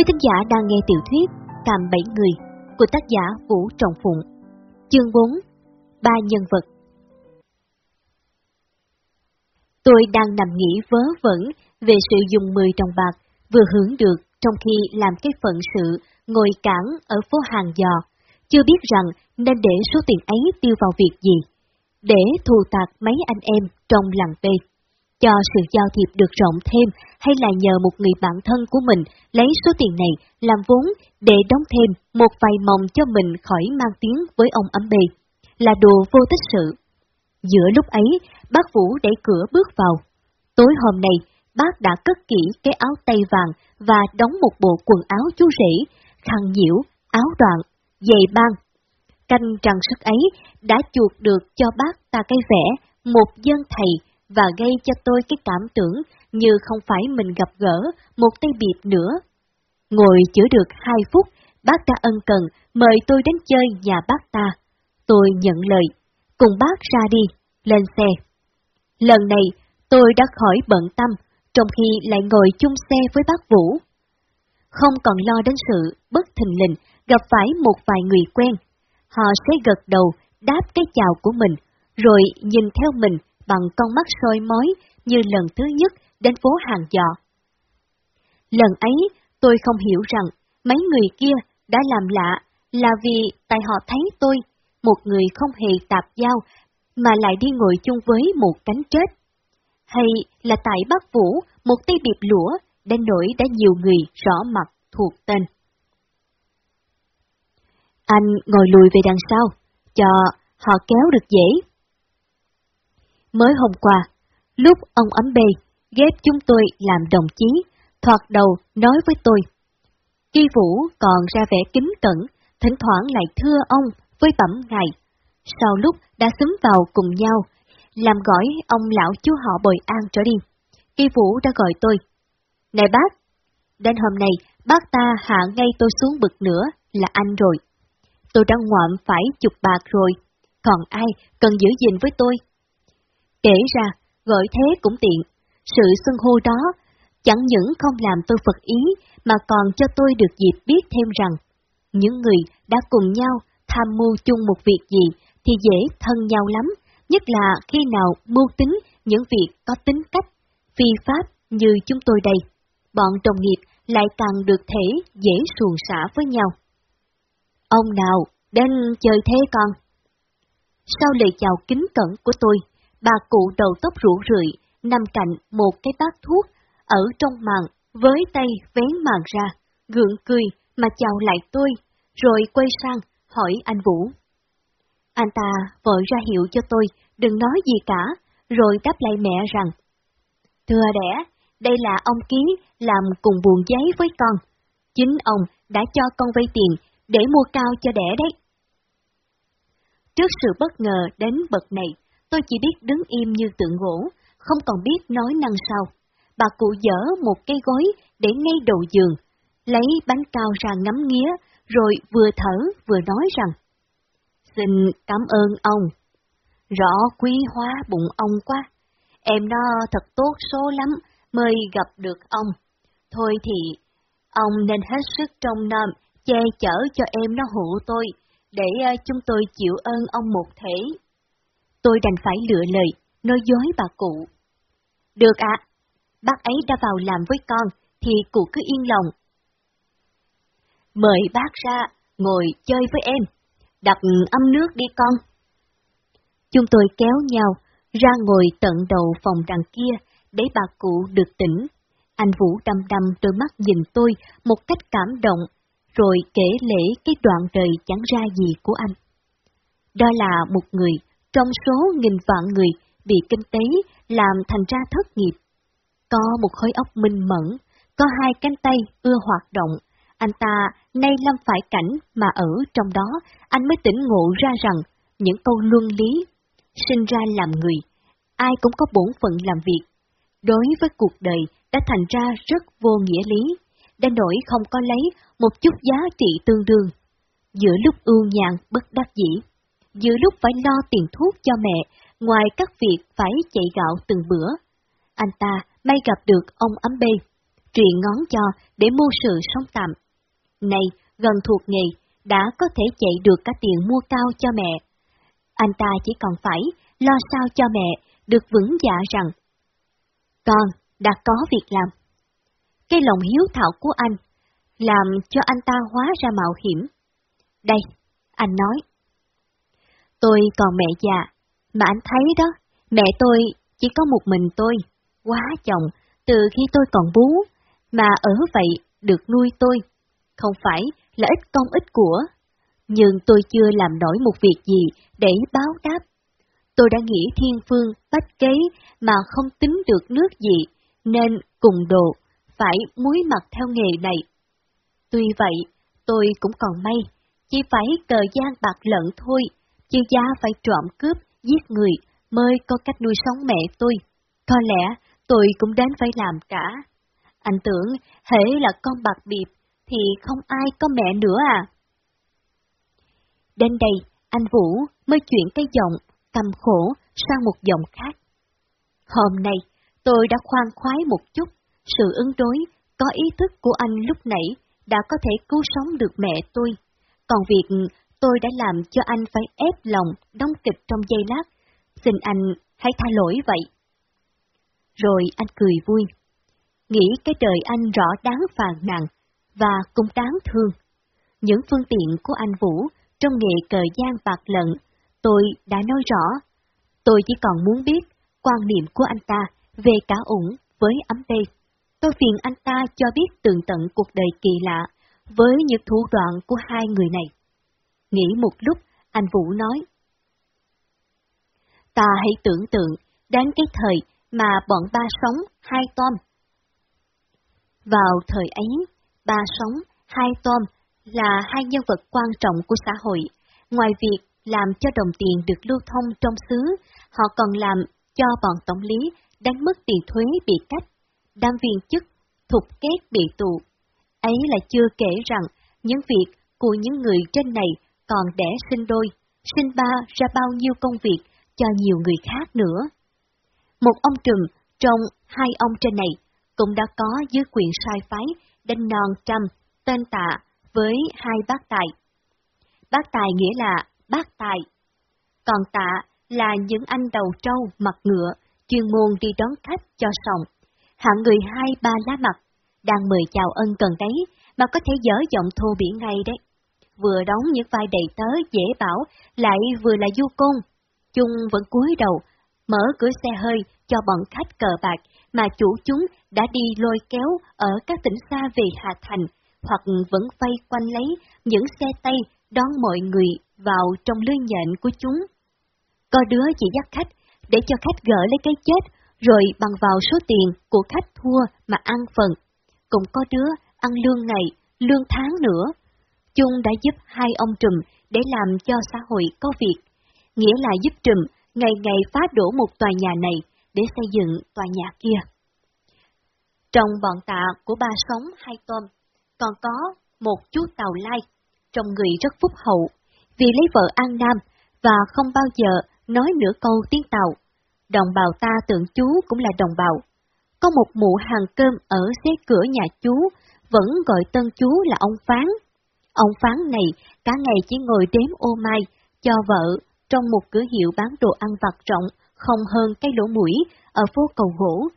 Quý thính giả đang nghe tiểu thuyết Càm Bảy Người của tác giả Vũ Trọng Phụng. Chương 4 Ba nhân vật. Tôi đang nằm nghĩ vớ vẩn về sự dùng 10 đồng bạc vừa hưởng được trong khi làm cái phận sự ngồi cản ở phố hàng giò, chưa biết rằng nên để số tiền ấy tiêu vào việc gì, để thù tạc mấy anh em trong làng tây cho sự giao thiệp được rộng thêm hay là nhờ một người bạn thân của mình lấy số tiền này làm vốn để đóng thêm một vài mộng cho mình khỏi mang tiếng với ông ấm bề, là đồ vô tích sự. Giữa lúc ấy, bác Vũ đẩy cửa bước vào. Tối hôm nay, bác đã cất kỹ cái áo tay vàng và đóng một bộ quần áo chú rể, khăn nhiễu, áo đoạn, giày băng. Canh trang sức ấy đã chuột được cho bác ta cái vẻ một dân thầy và gây cho tôi cái cảm tưởng như không phải mình gặp gỡ một tay biệt nữa. Ngồi chữa được hai phút, bác ta ân cần mời tôi đến chơi nhà bác ta. Tôi nhận lời, cùng bác ra đi, lên xe. Lần này, tôi đã khỏi bận tâm, trong khi lại ngồi chung xe với bác Vũ. Không còn lo đến sự bất thình lình gặp phải một vài người quen. Họ sẽ gật đầu, đáp cái chào của mình, rồi nhìn theo mình bằng con mắt soi mói như lần thứ nhất đến phố hàng giò. Lần ấy, tôi không hiểu rằng mấy người kia đã làm lạ là vì tại họ thấy tôi, một người không hề tạp giao, mà lại đi ngồi chung với một cánh chết. Hay là tại bác Vũ, một tay biệp lũa, đến nỗi đã nhiều người rõ mặt thuộc tên. Anh ngồi lùi về đằng sau, cho họ kéo được dễ. Mới hôm qua, lúc ông ấm bê ghép chúng tôi làm đồng chí, thoạt đầu nói với tôi. Kỳ Vũ còn ra vẻ kính cẩn, thỉnh thoảng lại thưa ông với bẩm ngài. Sau lúc đã xứng vào cùng nhau, làm gọi ông lão chú họ bồi an trở đi. Kỳ Vũ đã gọi tôi. Này bác, đến hôm nay bác ta hạ ngay tôi xuống bực nữa là anh rồi. Tôi đã ngoạm phải chục bạc rồi, còn ai cần giữ gìn với tôi? Kể ra, gọi thế cũng tiện. Sự xưng hô đó chẳng những không làm tôi phật ý, mà còn cho tôi được dịp biết thêm rằng, những người đã cùng nhau tham mưu chung một việc gì thì dễ thân nhau lắm, nhất là khi nào mưu tính những việc có tính cách, phi pháp như chúng tôi đây. Bọn đồng nghiệp lại càng được thể dễ xuồng xả với nhau. Ông nào, đến chơi thế con? Sau lời chào kính cẩn của tôi, bà cụ đầu tóc rủ rượi, nằm cạnh một cái bát thuốc, ở trong màn, với tay vén màn ra, gượng cười mà chào lại tôi, rồi quay sang hỏi anh Vũ. Anh ta vội ra hiệu cho tôi đừng nói gì cả, rồi đáp lại mẹ rằng, Thưa đẻ, đây là ông Ký làm cùng buồn giấy với con. Chính ông đã cho con vay tiền để mua cao cho đẻ đấy. Trước sự bất ngờ đến bậc này, tôi chỉ biết đứng im như tượng gỗ, không còn biết nói năng sao. Bà cụ dở một cây gối để ngay đầu giường, lấy bánh cao ra ngắm nghía, rồi vừa thở vừa nói rằng, Xin cảm ơn ông. Rõ quý hóa bụng ông quá. Em nó thật tốt số lắm mới gặp được ông. Thôi thì, ông nên hết sức trong nam, che chở cho em nó hộ tôi, để ờ, chúng tôi chịu ơn ông một thể. Tôi đành phải lựa lời, nói dối bà cụ. Được ạ, bác ấy đã vào làm với con, thì cụ cứ yên lòng. Mời bác ra, ngồi chơi với em, đặt âm nước đi con. Chúng tôi kéo nhau, ra ngồi tận đầu phòng đằng kia, để bà cụ được tỉnh. Anh Vũ đăm đăm đôi mắt nhìn tôi một cách cảm động, rồi kể lễ cái đoạn đời chẳng ra gì của anh. Đó là một người trong số nghìn vạn người bị kinh tế làm thành ra thất nghiệp. Có một khối óc minh mẫn, có hai cánh tay ưa hoạt động, anh ta nay lâm phải cảnh mà ở trong đó anh mới tỉnh ngộ ra rằng những câu luân lý, sinh ra làm người, ai cũng có bổn phận làm việc. Đối với cuộc đời đã thành ra rất vô nghĩa lý, đã nổi không có lấy một chút giá trị tương đương. Giữa lúc ưu nhàn bất đắc dĩ, giữa lúc phải lo tiền thuốc cho mẹ, ngoài các việc phải chạy gạo từng bữa. Anh ta may gặp được ông ấm bê, truyền ngón cho để mua sự sống tạm. Này, gần thuộc nghề, đã có thể chạy được cả tiền mua cao cho mẹ. Anh ta chỉ còn phải lo sao cho mẹ được vững dạ rằng con đã có việc làm. Cái lòng hiếu thảo của anh làm cho anh ta hóa ra mạo hiểm. Đây, anh nói. Tôi còn mẹ già, mà anh thấy đó, mẹ tôi chỉ có một mình tôi, quá chồng, từ khi tôi còn bú, mà ở vậy được nuôi tôi, không phải là ít công ít của. Nhưng tôi chưa làm nổi một việc gì để báo đáp. Tôi đã nghĩ thiên phương, bách kế mà không tính được nước gì, nên cùng đồ, phải muối mặt theo nghề này. Tuy vậy, tôi cũng còn may, chỉ phải cờ gian bạc lận thôi, chuyên gia phải trộm cướp, giết người mới có cách nuôi sống mẹ tôi. Có lẽ tôi cũng đến phải làm cả. Anh tưởng hễ là con bạc biệp thì không ai có mẹ nữa à. Đến đây, anh Vũ mới chuyển cái giọng cầm khổ sang một giọng khác. Hôm nay, tôi đã khoan khoái một chút, sự ứng đối, có ý thức của anh lúc nãy đã có thể cứu sống được mẹ tôi. Còn việc tôi đã làm cho anh phải ép lòng đóng kịch trong giây lát, xin anh hãy tha lỗi vậy. Rồi anh cười vui, nghĩ cái đời anh rõ đáng phàn nàn và cũng đáng thương. Những phương tiện của anh Vũ trong nghề cờ gian bạc lận, tôi đã nói rõ. Tôi chỉ còn muốn biết quan niệm của anh ta về cả ủng với ấm tê. Tôi phiền anh ta cho biết tường tận cuộc đời kỳ lạ với những thủ đoạn của hai người này. Nghĩ một lúc, anh Vũ nói. Ta hãy tưởng tượng đến cái thời mà bọn ba sống hai tom. Vào thời ấy, ba sống hai tom là hai nhân vật quan trọng của xã hội. Ngoài việc làm cho đồng tiền được lưu thông trong xứ, họ còn làm cho bọn tổng lý đánh mất tiền thuế bị cách, đám viên chức, thục kết bị tù. Ấy là chưa kể rằng những việc của những người trên này còn đẻ sinh đôi, sinh ba ra bao nhiêu công việc cho nhiều người khác nữa. Một ông trùm trong hai ông trên này cũng đã có dưới quyền sai phái đánh non trăm tên tạ với hai bác tài. Bác tài nghĩa là bác tài, còn tạ là những anh đầu trâu mặt ngựa chuyên môn đi đón khách cho sòng. Hạng người hai ba lá mặt, đang mời chào ân cần đấy mà có thể dở giọng thô bỉ ngay đấy. Vừa đóng những vai đầy tớ dễ bảo, lại vừa là du côn. Chung vẫn cúi đầu, mở cửa xe hơi cho bọn khách cờ bạc mà chủ chúng đã đi lôi kéo ở các tỉnh xa về Hà Thành, hoặc vẫn vây quanh lấy những xe tay đón mọi người vào trong lưới nhện của chúng. Có đứa chỉ dắt khách để cho khách gỡ lấy cái chết, rồi bằng vào số tiền của khách thua mà ăn phần. Cũng có đứa ăn lương ngày, lương tháng nữa. Chung đã giúp hai ông trùm để làm cho xã hội có việc, nghĩa là giúp trùm ngày ngày phá đổ một tòa nhà này để xây dựng tòa nhà kia. Trong bọn tạ của ba sống hai tôm, còn có một chú tàu lai, trong người rất phúc hậu, vì lấy vợ An Nam và không bao giờ nói nửa câu tiếng Tàu. Đồng bào ta tưởng chú cũng là đồng bào. Có một mụ hàng cơm ở xế cửa nhà chú, vẫn gọi tân chú là ông Phán. Ông Phán này cả ngày chỉ ngồi đếm ô mai, cho vợ trong một cửa hiệu bán đồ ăn vặt rộng, không hơn cái lỗ mũi ở phố cầu gỗ,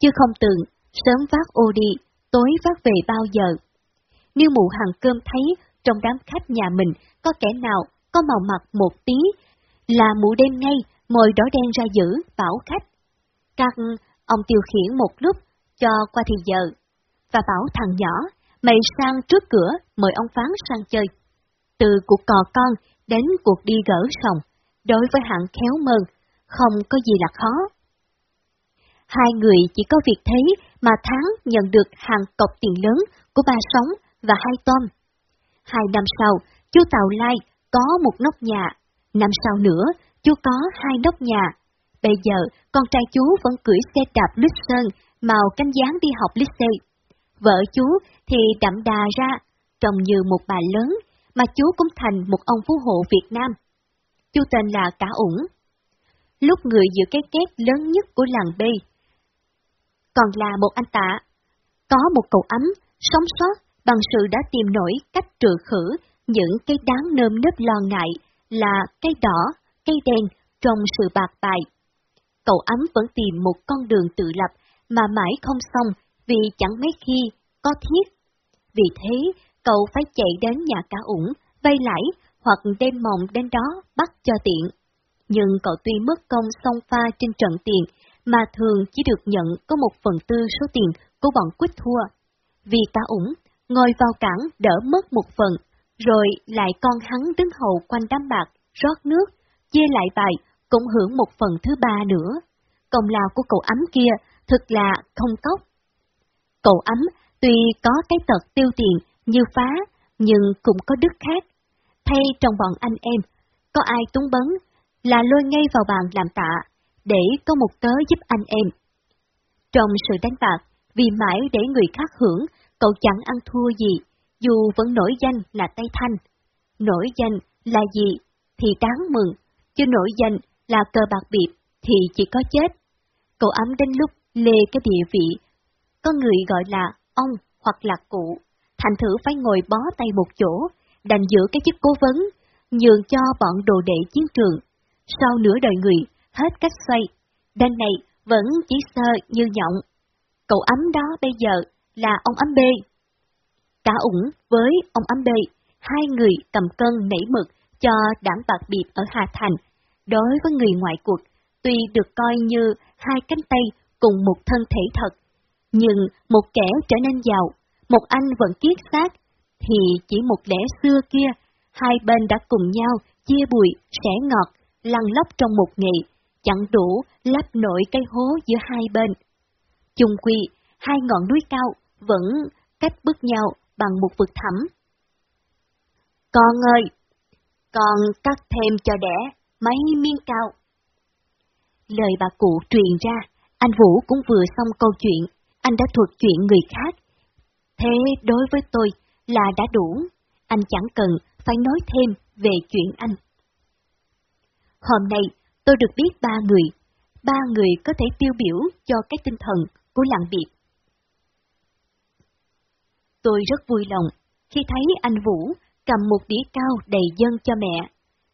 chứ không tưởng sớm vác ô đi, tối vác về bao giờ. Nếu mụ hàng cơm thấy trong đám khách nhà mình có kẻ nào có màu mặt một tí, là mụ đem ngay mồi đỏ đen ra giữ, bảo khách. Các ông tiêu khiển một lúc, cho qua thì giờ, và bảo thằng nhỏ, mày sang trước cửa mời ông Phán sang chơi. Từ cuộc cò con đến cuộc đi gỡ sòng, đối với hạng khéo mơn, không có gì là khó. Hai người chỉ có việc thế mà tháng nhận được hàng cọc tiền lớn của ba sống và hai tôm. Hai năm sau, chú Tàu Lai có một nóc nhà, năm sau nữa chú có hai nóc nhà. Bây giờ, con trai chú vẫn cưỡi xe đạp lít sơn, màu canh dáng đi học lít xe. Vợ chú thì đậm đà ra, trông như một bà lớn, mà chú cũng thành một ông phú hộ Việt Nam. Chú tên là Cả Ủng. Lúc người giữ cái két lớn nhất của làng B, còn là một anh tạ. có một cậu ấm sống sót bằng sự đã tìm nổi cách trừ khử những cái đáng nơm nớp lo ngại là cây đỏ, cây đen trong sự bạc bài. Cậu ấm vẫn tìm một con đường tự lập mà mãi không xong vì chẳng mấy khi có thiết. Vì thế, cậu phải chạy đến nhà cá ủng, vay lãi hoặc đem mộng đến đó bắt cho tiện. Nhưng cậu tuy mất công song pha trên trận tiền, mà thường chỉ được nhận có một phần tư số tiền của bọn quýt thua. Vì cá ủng, ngồi vào cảng đỡ mất một phần, rồi lại con hắn đứng hầu quanh đám bạc, rót nước, chia lại bài, cũng hưởng một phần thứ ba nữa. Công lao của cậu ấm kia thực là không cốc. Cậu ấm tuy có cái tật tiêu tiền như phá, nhưng cũng có đức khác. Thay trong bọn anh em, có ai túng bấn là lôi ngay vào bàn làm tạ, để có một cớ giúp anh em. Trong sự đánh bạc, vì mãi để người khác hưởng, cậu chẳng ăn thua gì, dù vẫn nổi danh là Tây Thanh. Nổi danh là gì thì đáng mừng, chứ nổi danh là cờ bạc biệt thì chỉ có chết. Cậu ấm đến lúc lê cái địa vị, có người gọi là ông hoặc là cụ, thành thử phải ngồi bó tay một chỗ, đành giữ cái chức cố vấn, nhường cho bọn đồ đệ chiến trường. Sau nửa đời người, hết cách xoay, đêm này vẫn chỉ sơ như nhộng. Cậu ấm đó bây giờ là ông ấm bê. Cả ủng với ông ấm bê, hai người cầm cân nảy mực cho đảng bạc biệt ở Hà Thành. Đối với người ngoại cuộc, tuy được coi như hai cánh tay cùng một thân thể thật, nhưng một kẻ trở nên giàu, một anh vẫn kiết xác, thì chỉ một lẽ xưa kia, hai bên đã cùng nhau chia bụi, sẻ ngọt, lăn lóc trong một ngày, chẳng đủ lấp nổi cây hố giữa hai bên. Chung quy, hai ngọn núi cao vẫn cách bước nhau bằng một vực thẳm. Con ơi, con cắt thêm cho đẻ mấy miếng cao. Lời bà cụ truyền ra, anh Vũ cũng vừa xong câu chuyện, anh đã thuật chuyện người khác. Thế đối với tôi là đã đủ, anh chẳng cần phải nói thêm về chuyện anh. Hôm nay, tôi được biết ba người, ba người có thể tiêu biểu cho cái tinh thần của làng biệt. Tôi rất vui lòng khi thấy anh Vũ cầm một đĩa cao đầy dân cho mẹ,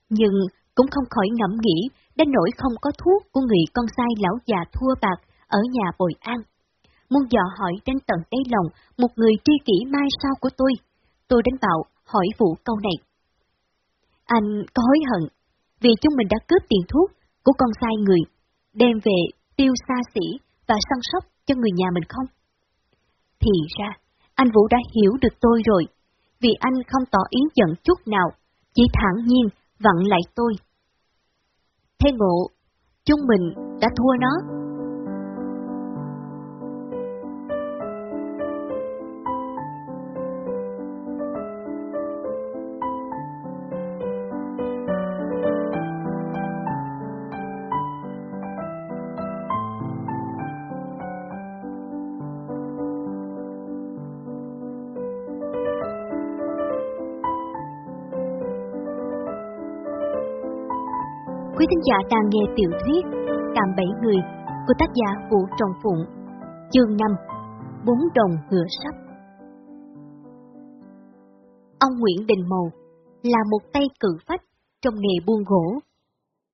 nhưng cũng không khỏi ngẫm nghĩ đến nỗi không có thuốc của người con sai lão già thua bạc ở nhà bồi an. Muốn dò hỏi đến tận đáy lòng một người tri kỷ mai sau của tôi, tôi đến bảo hỏi Vũ câu này. Anh có hối hận vì chúng mình đã cướp tiền thuốc của con sai người, đem về tiêu xa xỉ và săn sóc cho người nhà mình không? Thì ra, anh Vũ đã hiểu được tôi rồi, vì anh không tỏ ý giận chút nào, chỉ thẳng nhiên vặn lại tôi. Thế ngộ, chúng mình đã thua nó. Thính giả đang nghe tiểu thuyết Cạm Bảy Người của tác giả Vũ Trọng Phụng, chương 5, Bốn đồng hửa sắp. Ông Nguyễn Đình Mầu là một tay cự phách trong nghề buôn gỗ.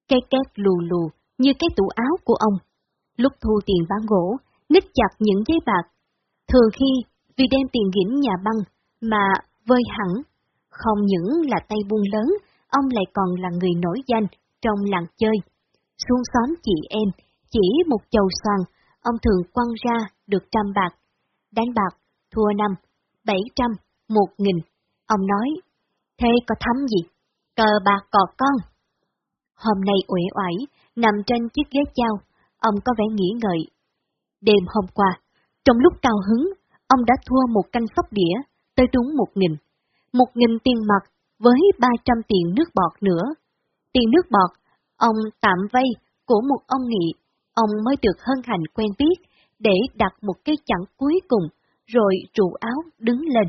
Cái két lù lù như cái tủ áo của ông. Lúc thu tiền bán gỗ, nít chặt những giấy bạc. Thường khi vì đem tiền gỉn nhà băng mà vơi hẳn, không những là tay buôn lớn, ông lại còn là người nổi danh trong làng chơi. Xuống xóm chị em, chỉ một chầu xoàn, ông thường quăng ra được trăm bạc. Đánh bạc, thua năm, bảy trăm, một nghìn. Ông nói, thế có thấm gì? Cờ bạc cò con. Hôm nay uể oải, nằm trên chiếc ghế trao, ông có vẻ nghĩ ngợi. Đêm hôm qua, trong lúc cao hứng, ông đã thua một canh sóc đĩa, tới đúng một nghìn. Một nghìn tiền mặt với ba trăm tiền nước bọt nữa. Tiền nước bọt, ông tạm vay của một ông nghị, ông mới được hân hạnh quen biết, để đặt một cây chẵn cuối cùng, rồi trụ áo đứng lên.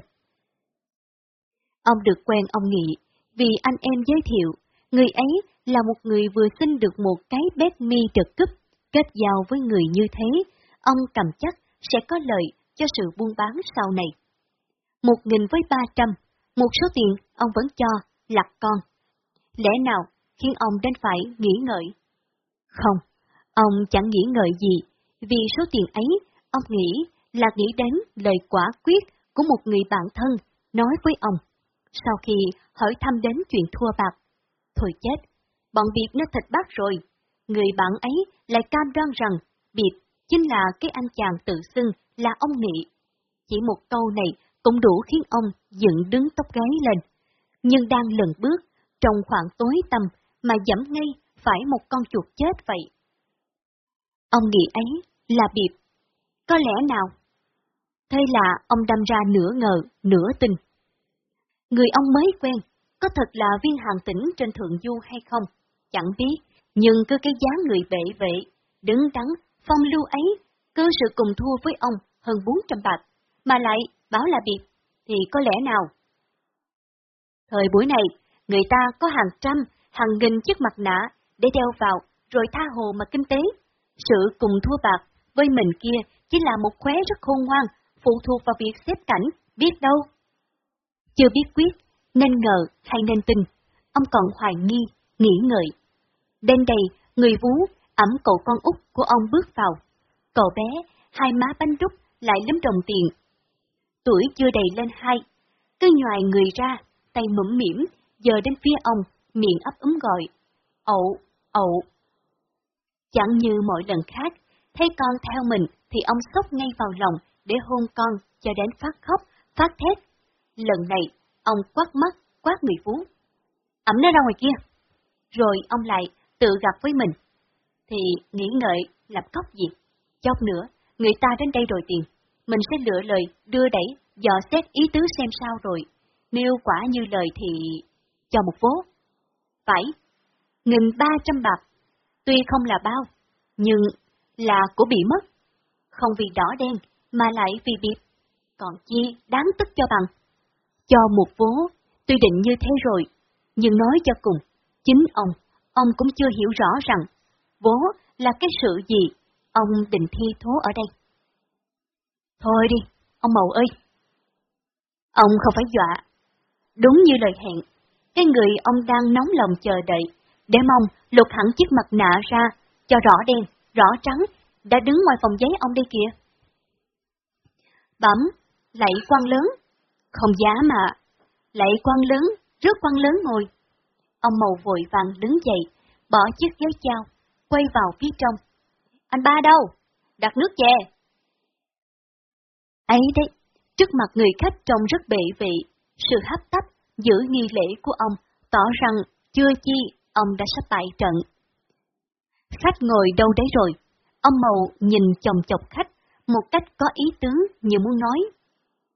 Ông được quen ông nghị, vì anh em giới thiệu, người ấy là một người vừa xin được một cái bếp mi trật cấp, kết giao với người như thế, ông cầm chắc sẽ có lợi cho sự buôn bán sau này. Một nghìn với ba trăm, một số tiền ông vẫn cho, lạc con. Lẽ nào khiến ông đến phải nghĩ ngợi? Không, ông chẳng nghĩ ngợi gì, vì số tiền ấy, ông nghĩ là nghĩ đến lời quả quyết của một người bạn thân nói với ông, sau khi hỏi thăm đến chuyện thua bạc. Thôi chết, bọn Biệt nó thịt bác rồi, người bạn ấy lại cam đoan rằng Biệt chính là cái anh chàng tự xưng là ông Nghị. Chỉ một câu này cũng đủ khiến ông dựng đứng tóc gáy lên. Nhưng đang lần bước, trong khoảng tối tăm mà dẫm ngay phải một con chuột chết vậy. Ông nghĩ ấy là Biệt. Có lẽ nào? Thế là ông đâm ra nửa ngờ, nửa tin. Người ông mới quen, có thật là viên hàng tỉnh trên thượng du hay không? Chẳng biết, nhưng cứ cái dáng người bệ vệ, đứng đắn, phong lưu ấy, cơ sự cùng thua với ông hơn 400 bạc, mà lại báo là biệt, thì có lẽ nào? Thời buổi này, người ta có hàng trăm, hàng nghìn chiếc mặt nạ để đeo vào, rồi tha hồ mà kinh tế. Sự cùng thua bạc với mình kia chỉ là một khóe rất khôn ngoan, phụ thuộc vào việc xếp cảnh, biết đâu. Chưa biết quyết, nên ngờ hay nên tin, ông còn hoài nghi, nghĩ ngợi. Đến đây, người vú ẩm cậu con út của ông bước vào. Cậu bé, hai má bánh rút, lại lấm đồng tiền. Tuổi chưa đầy lên hai, cứ nhòi người ra, tay mũm mỉm, giờ đến phía ông, miệng ấp úng gọi. Ậu, ậu. Chẳng như mọi lần khác, thấy con theo mình thì ông sốc ngay vào lòng để hôn con cho đến phát khóc, phát thét. Lần này, ông quát mắt, quát người vú. Ẩm nó ra ngoài kia. Rồi ông lại tự gặp với mình. Thì nghĩ ngợi, làm cóc gì? Chốc nữa, người ta đến đây đòi tiền. Mình sẽ lựa lời, đưa đẩy, dò xét ý tứ xem sao rồi. Nếu quả như lời thì... cho một vố. Phải, nghìn ba trăm bạc. Tuy không là bao, nhưng là của bị mất. Không vì đỏ đen, mà lại vì biệt. Còn chi đáng tức cho bằng. Cho một vố, tuy định như thế rồi, nhưng nói cho cùng, chính ông, ông cũng chưa hiểu rõ rằng, vố là cái sự gì ông định thi thố ở đây. Thôi đi, ông Mậu ơi! Ông không phải dọa. Đúng như lời hẹn, cái người ông đang nóng lòng chờ đợi, để mong lục hẳn chiếc mặt nạ ra, cho rõ đen, rõ trắng, đã đứng ngoài phòng giấy ông đây kìa. Bẩm, lạy quan lớn, không giá mà, lạy quan lớn, rước quan lớn ngồi. Ông màu vội vàng đứng dậy, bỏ chiếc giấy trao, quay vào phía trong. Anh ba đâu? Đặt nước chè. Ấy đấy, trước mặt người khách trông rất bệ vị, sự hấp tấp, giữ nghi lễ của ông, tỏ rằng chưa chi ông đã sắp bại trận. Khách ngồi đâu đấy rồi, ông mầu nhìn chồng chọc khách, một cách có ý tứ như muốn nói.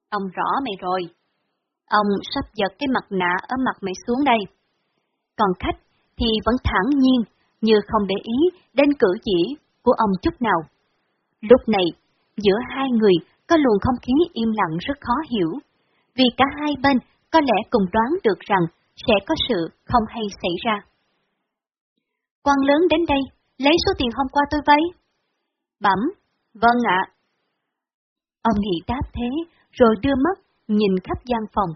Ông rõ mày rồi. Ông sắp giật cái mặt nạ ở mặt mày xuống đây. Còn khách thì vẫn thẳng nhiên, như không để ý đến cử chỉ của ông chút nào. Lúc này, giữa hai người có luồng không khí im lặng rất khó hiểu, vì cả hai bên có lẽ cùng đoán được rằng sẽ có sự không hay xảy ra. Quan lớn đến đây, lấy số tiền hôm qua tôi vay. Bẩm, vâng ạ. Ông Nghị đáp thế, rồi đưa mắt, nhìn khắp gian phòng.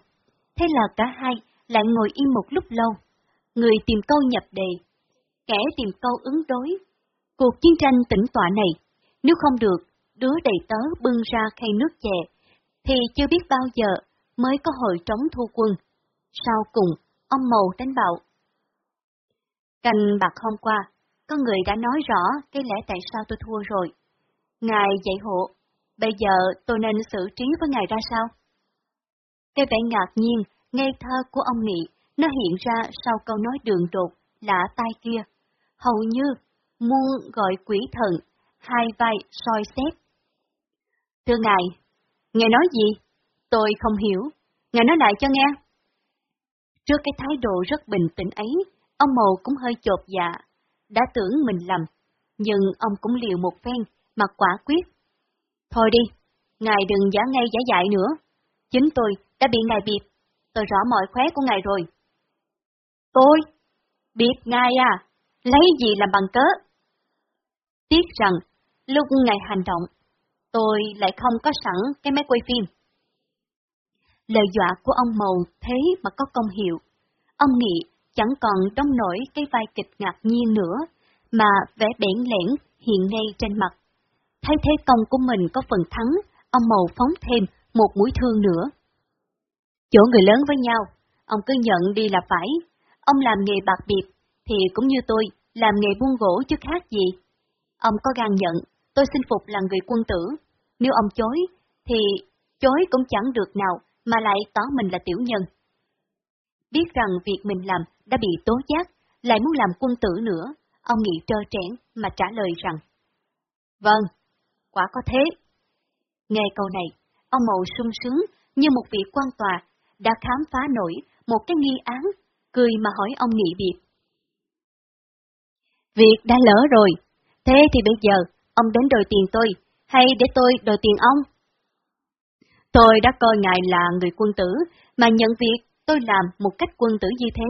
Thế là cả hai lại ngồi im một lúc lâu. Người tìm câu nhập đề, kẻ tìm câu ứng đối. Cuộc chiến tranh tỉnh tọa này, nếu không được, đứa đầy tớ bưng ra khay nước chè, thì chưa biết bao giờ mới có hội trống thu quân. Sau cùng, ông Mầu đánh bạo. Cành bạc hôm qua, có người đã nói rõ cái lẽ tại sao tôi thua rồi. Ngài dạy hộ, bây giờ tôi nên xử trí với ngài ra sao? Cái vẻ ngạc nhiên, ngây thơ của ông Nghị, nó hiện ra sau câu nói đường đột, lạ tai kia. Hầu như, muôn gọi quỷ thần, hai vai soi xét. Thưa ngài, ngài nói gì? Tôi không hiểu, ngài nói lại cho nghe. Trước cái thái độ rất bình tĩnh ấy, ông Mầu cũng hơi chột dạ, đã tưởng mình lầm, nhưng ông cũng liều một phen, mà quả quyết. Thôi đi, ngài đừng giả ngay giả dại nữa. Chính tôi đã bị ngài biệt, tôi rõ mọi khóe của ngài rồi. Tôi? Biệt ngài à? Lấy gì làm bằng cớ? Tiếc rằng, lúc ngài hành động, tôi lại không có sẵn cái máy quay phim. Lời dọa của ông Mầu thế mà có công hiệu. Ông nghĩ chẳng còn đóng nổi cái vai kịch ngạc nhiên nữa, mà vẻ bẽn lẽn hiện ngay trên mặt. Thấy thế công của mình có phần thắng, ông Mầu phóng thêm một mũi thương nữa. Chỗ người lớn với nhau, ông cứ nhận đi là phải. Ông làm nghề bạc biệt, thì cũng như tôi, làm nghề buôn gỗ chứ khác gì. Ông có gan nhận, tôi xin phục là người quân tử. Nếu ông chối, thì chối cũng chẳng được nào, mà lại tỏ mình là tiểu nhân. Biết rằng việc mình làm đã bị tố giác, lại muốn làm quân tử nữa, ông nghĩ trơ trẽn mà trả lời rằng. Vâng, quả có thế. Nghe câu này, ông Mậu sung sướng như một vị quan tòa đã khám phá nổi một cái nghi án, cười mà hỏi ông nghị việc. Việc đã lỡ rồi, thế thì bây giờ ông đến đòi tiền tôi, hay để tôi đòi tiền ông? Tôi đã coi ngài là người quân tử, mà nhận việc tôi làm một cách quân tử như thế.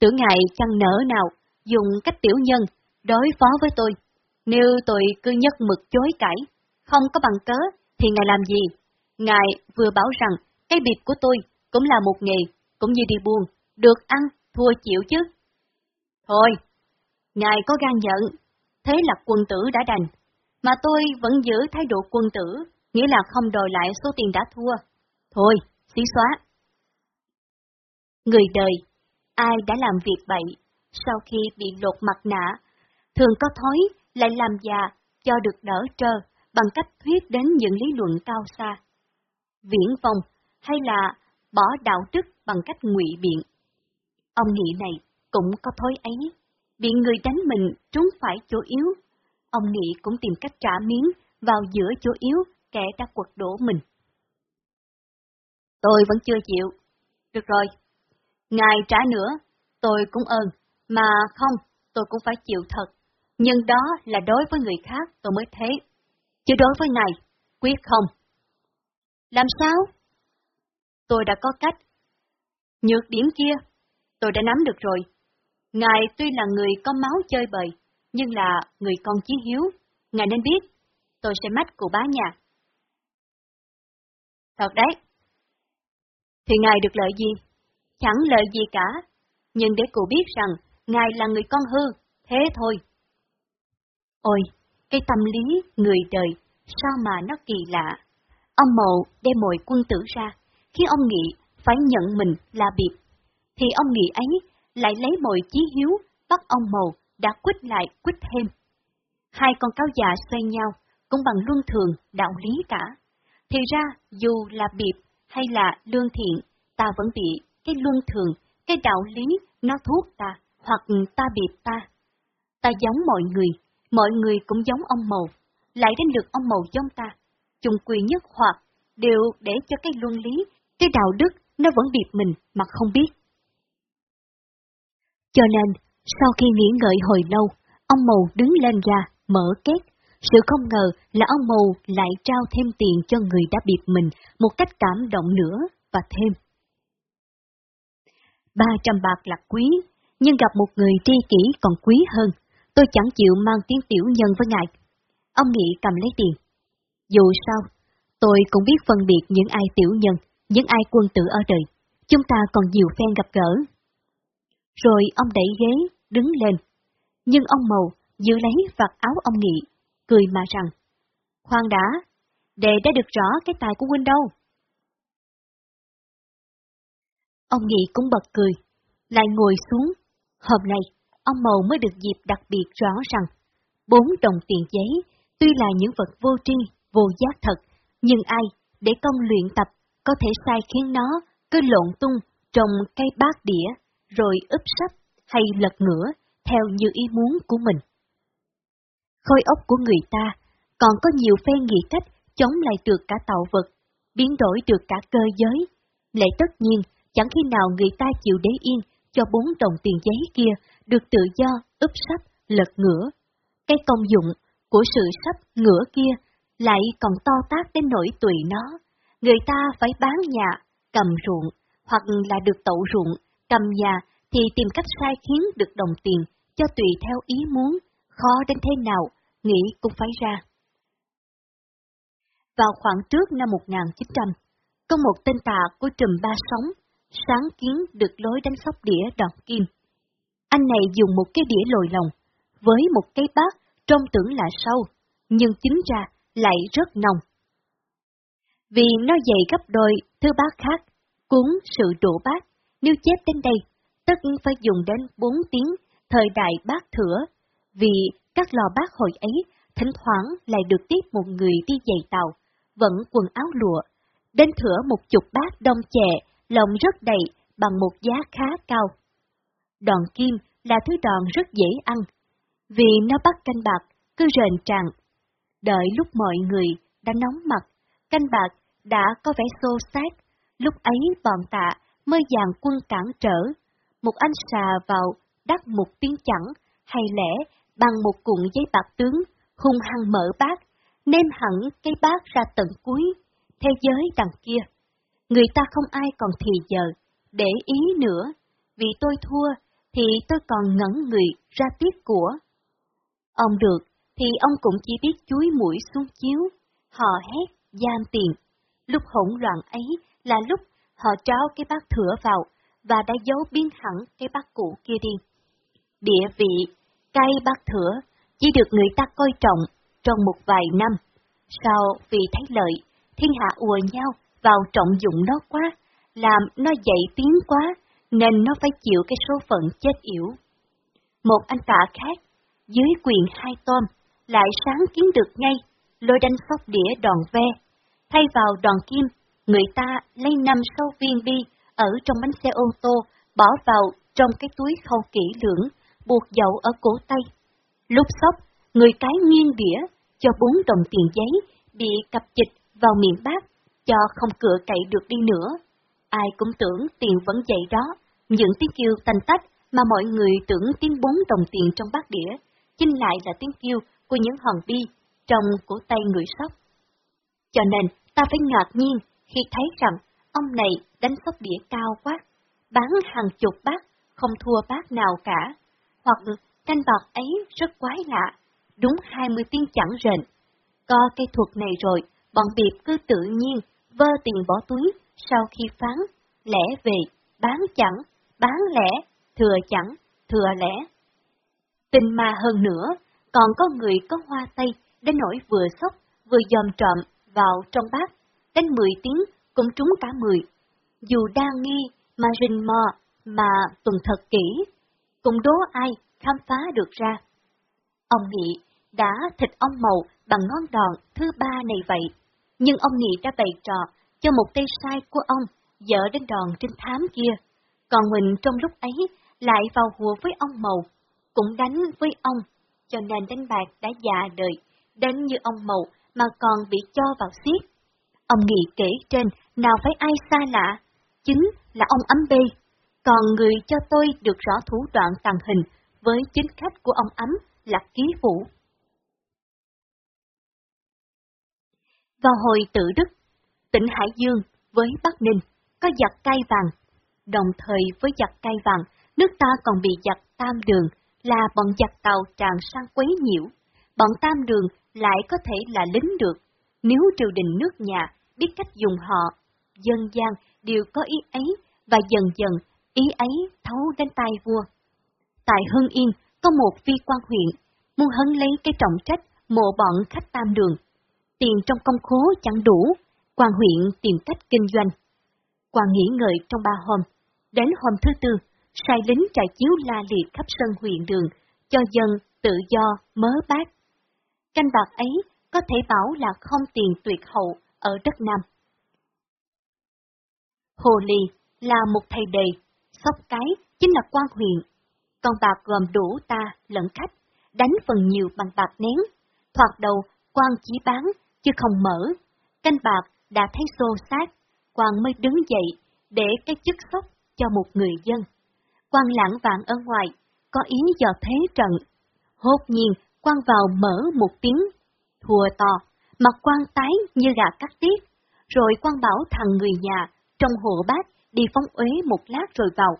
Tưởng ngài chẳng nở nào dùng cách tiểu nhân đối phó với tôi. Nếu tôi cứ nhất mực chối cãi, không có bằng cớ, thì ngài làm gì? Ngài vừa bảo rằng cái biệt của tôi cũng là một nghề, cũng như đi buồn, được ăn, thua chịu chứ. Thôi, ngài có gan nhận, thế là quân tử đã đành, mà tôi vẫn giữ thái độ quân tử, nghĩa là không đòi lại số tiền đã thua. Thôi, xí xóa. Người đời, ai đã làm việc bậy, sau khi bị lột mặt nạ, thường có thói lại làm già cho được đỡ trơ bằng cách thuyết đến những lý luận cao xa. Viễn vong hay là bỏ đạo đức bằng cách ngụy biện. Ông nghị này cũng có thói ấy, bị người đánh mình trúng phải chỗ yếu. Ông nghị cũng tìm cách trả miếng vào giữa chỗ yếu kẻ đã quật đổ mình. Tôi vẫn chưa chịu. Được rồi. Ngài trả nữa, tôi cũng ơn. Mà không, tôi cũng phải chịu thật. Nhưng đó là đối với người khác tôi mới thế. Chứ đối với ngài, quyết không. Làm sao? Tôi đã có cách. Nhược điểm kia, tôi đã nắm được rồi. Ngài tuy là người có máu chơi bời, nhưng là người con chí hiếu. Ngài nên biết, tôi sẽ mách cụ bá nhà. Thật đấy. Thì ngài được lợi gì? Chẳng lợi gì cả. Nhưng để cụ biết rằng, ngài là người con hư, thế thôi. Ôi, cái tâm lý người đời, sao mà nó kỳ lạ. Ông mộ đem mọi quân tử ra, khi ông nghĩ phải nhận mình là biệt, thì ông nghĩ ấy lại lấy mọi chí hiếu bắt ông mậu đã quýt lại quýt thêm. Hai con cáo già xoay nhau, cũng bằng luân thường, đạo lý cả. Thì ra, dù là biệt hay là lương thiện, ta vẫn bị cái luân thường, cái đạo lý nó thuốc ta, hoặc ta biệt ta. Ta giống mọi người, mọi người cũng giống ông mầu, lại đến được ông mầu giống ta. Chung quy nhất hoặc đều để cho cái luân lý, cái đạo đức nó vẫn biệt mình mà không biết. Cho nên, sau khi nghỉ ngợi hồi lâu, ông mầu đứng lên ra, mở kết. Sự không ngờ là ông mầu lại trao thêm tiền cho người đã biệt mình một cách cảm động nữa và thêm. Ba trăm bạc là quý, nhưng gặp một người tri kỷ còn quý hơn. Tôi chẳng chịu mang tiếng tiểu nhân với ngài. Ông nghị cầm lấy tiền. Dù sao, tôi cũng biết phân biệt những ai tiểu nhân, những ai quân tử ở đời. Chúng ta còn nhiều phen gặp gỡ. Rồi ông đẩy ghế, đứng lên. Nhưng ông Mầu giữ lấy vạt áo ông Nghị, cười mà rằng, khoan đã, đệ đã được rõ cái tài của huynh đâu. Ông Nghị cũng bật cười, lại ngồi xuống. Hôm nay, ông Mầu mới được dịp đặc biệt rõ rằng, bốn đồng tiền giấy, tuy là những vật vô tri, vô giác thật, nhưng ai để công luyện tập có thể sai khiến nó cứ lộn tung trong cây bát đĩa, rồi úp sắp hay lật ngửa theo như ý muốn của mình. Khối óc của người ta còn có nhiều phe nghị cách chống lại được cả tạo vật, biến đổi được cả cơ giới. Lẽ tất nhiên, chẳng khi nào người ta chịu để yên cho bốn đồng tiền giấy kia được tự do úp sắp, lật ngửa. Cái công dụng của sự sắp ngửa kia lại còn to tác đến nỗi tùy nó. Người ta phải bán nhà, cầm ruộng, hoặc là được tậu ruộng, cầm nhà thì tìm cách sai khiến được đồng tiền cho tùy theo ý muốn, khó đến thế nào, nghĩ cũng phải ra. Vào khoảng trước năm 1900, có một tên tà của trùm ba sóng, sáng kiến được lối đánh sóc đĩa đòn kim. Anh này dùng một cái đĩa lồi lồng, với một cái bát trông tưởng là sâu, nhưng chính ra lại rất nồng. Vì nó dày gấp đôi thứ bát khác, cuốn sự đổ bát, nếu chết đến đây, tất phải dùng đến 4 tiếng thời đại bát thửa, vì các lò bác hồi ấy thỉnh thoảng lại được tiếp một người đi giày tàu, vẫn quần áo lụa, đến thửa một chục bát đông chè, lòng rất đầy bằng một giá khá cao. Đòn kim là thứ đòn rất dễ ăn, vì nó bắt canh bạc cứ rền tràn. Đợi lúc mọi người đã nóng mặt, canh bạc đã có vẻ xô sát, lúc ấy bọn tạ mới dàn quân cản trở. Một anh xà vào đắc một tiếng chẳng, hay lẽ bằng một cuộn giấy bạc tướng, hung hăng mở bát, nêm hẳn cái bát ra tận cuối, thế giới đằng kia. Người ta không ai còn thì giờ, để ý nữa, vì tôi thua, thì tôi còn ngẩn người ra tiếc của. Ông được, thì ông cũng chỉ biết chuối mũi xuống chiếu, họ hét, giam tiền. Lúc hỗn loạn ấy là lúc họ trao cái bát thửa vào và đã giấu biến hẳn cái bát cũ kia đi. Địa vị, cây bát thửa chỉ được người ta coi trọng trong một vài năm. Sau vì thấy lợi, thiên hạ ùa nhau vào trọng dụng nó quá, làm nó dậy tiếng quá, nên nó phải chịu cái số phận chết yểu. Một anh cả khác, dưới quyền hai tôm, lại sáng kiến được ngay, lôi đánh sóc đĩa đòn ve. Thay vào đòn kim, người ta lấy năm sâu viên bi ở trong bánh xe ô tô, bỏ vào trong cái túi khâu kỹ lưỡng, buộc dậu ở cổ tay. Lúc sóc, người cái nghiêng đĩa, cho bốn đồng tiền giấy, bị cặp dịch vào miệng bát, cho không cửa cậy được đi nữa. Ai cũng tưởng tiền vẫn vậy đó, những tiếng kêu tanh tách mà mọi người tưởng tiếng bốn đồng tiền trong bát đĩa, chính lại là tiếng kêu của những hòn bi trong cổ tay người sóc. Cho nên, ta phải ngạc nhiên khi thấy rằng ông này đánh sóc đĩa cao quá, bán hàng chục bát, không thua bát nào cả, hoặc canh bạc ấy rất quái lạ, đúng 20 tiếng chẳng rền. Có cây thuật này rồi, bọn biệt cứ tự nhiên vơ tiền bỏ túi sau khi phán, lẻ về, bán chẳng, bán lẻ, thừa chẳng, thừa lẻ. Tình mà hơn nữa, còn có người có hoa tay đến nỗi vừa sốc, vừa dòm trộm vào trong bát, đến 10 tiếng cũng trúng cả 10. Dù đa nghi mà rình mò, mà tuần thật kỹ, cùng đố ai khám phá được ra. Ông Nghị đã thịt ông màu bằng ngón đòn thứ ba này vậy, nhưng ông Nghị đã bày trò cho một tay sai của ông dở đến đòn trinh thám kia, còn mình trong lúc ấy lại vào hùa với ông màu, cũng đánh với ông cho nên đánh bạc đã già đời, đến như ông màu mà còn bị cho vào xiết. Ông nghĩ kể trên, nào phải ai xa lạ, chính là ông ấm bê. Còn người cho tôi được rõ thủ đoạn tàn hình với chính khách của ông ấm là ký vũ. Vào hồi tự Đức, tỉnh Hải Dương với Bắc Ninh có giặc cay vàng. Đồng thời với giặc cay vàng, nước ta còn bị giặc tam đường là bọn giặc tàu tràn sang quấy nhiễu, bọn tam đường lại có thể là lính được, nếu triều đình nước nhà biết cách dùng họ, dân gian đều có ý ấy, và dần dần ý ấy thấu đến tai vua. Tại Hưng Yên có một phi quan huyện, muốn hấn lấy cái trọng trách mộ bọn khách tam đường. Tiền trong công khố chẳng đủ, quan huyện tìm cách kinh doanh. Quan nghỉ ngợi trong ba hôm, đến hôm thứ tư, sai lính trại chiếu la liệt khắp sân huyện đường, cho dân tự do mớ bát. Canh bạc ấy có thể bảo là không tiền tuyệt hậu ở đất Nam. Hồ Lì là một thầy đề, sóc cái chính là quan huyện. Con bạc gồm đủ ta lẫn khách, đánh phần nhiều bằng bạc nén. Thoạt đầu, quan chỉ bán, chứ không mở. Canh bạc đã thấy xô sát, quan mới đứng dậy để cái chức sóc cho một người dân quan lãng vạn ở ngoài, có ý dò thế trận. Hốt nhiên, quan vào mở một tiếng, thua to, mặt quan tái như gà cắt tiết, rồi quan bảo thằng người nhà, trong hộ bát, đi phóng uế một lát rồi vào.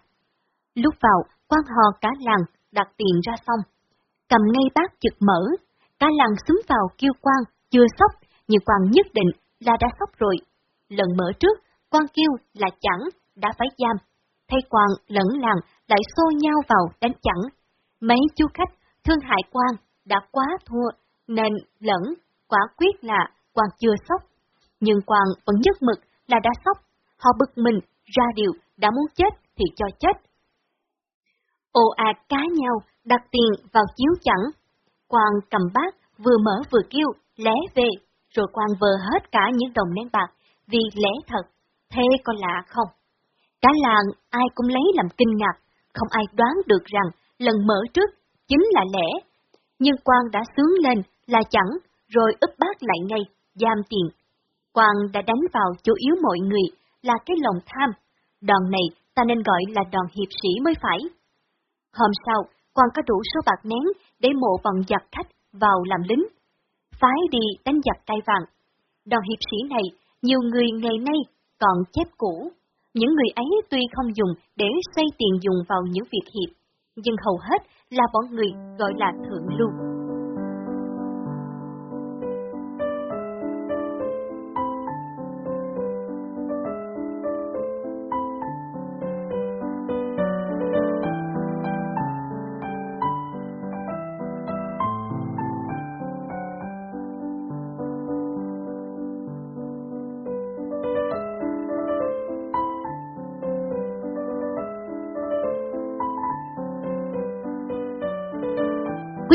Lúc vào, quan hò cả làng, đặt tiền ra xong. Cầm ngay bát chực mở, cả làng xúm vào kêu quan, chưa sốc, nhưng quan nhất định là đã sốc rồi. Lần mở trước, quan kêu là chẳng, đã phải giam. Thay quan lẫn làng lại xô nhau vào đánh chẳng. Mấy chú khách thương hại quan đã quá thua, nên lẫn quả quyết là quan chưa sốc. Nhưng quan vẫn nhất mực là đã sốc. Họ bực mình, ra điều, đã muốn chết thì cho chết. Ồ ạt cá nhau, đặt tiền vào chiếu chẳng. Quan cầm bát, vừa mở vừa kêu, lé về, rồi quan vờ hết cả những đồng nén bạc, vì lẽ thật, thế có lạ không? Cả làng ai cũng lấy làm kinh ngạc, không ai đoán được rằng lần mở trước chính là lẽ. Nhưng quan đã sướng lên là chẳng, rồi úp bát lại ngay, giam tiền. Quan đã đánh vào chủ yếu mọi người, là cái lòng tham. Đòn này ta nên gọi là đòn hiệp sĩ mới phải. Hôm sau, quan có đủ số bạc nén để mộ bằng giặc khách vào làm lính. Phái đi đánh giặc cai vàng. Đòn hiệp sĩ này, nhiều người ngày nay còn chép cũ. Những người ấy tuy không dùng để xây tiền dùng vào những việc hiệp, nhưng hầu hết là bọn người gọi là thượng lưu.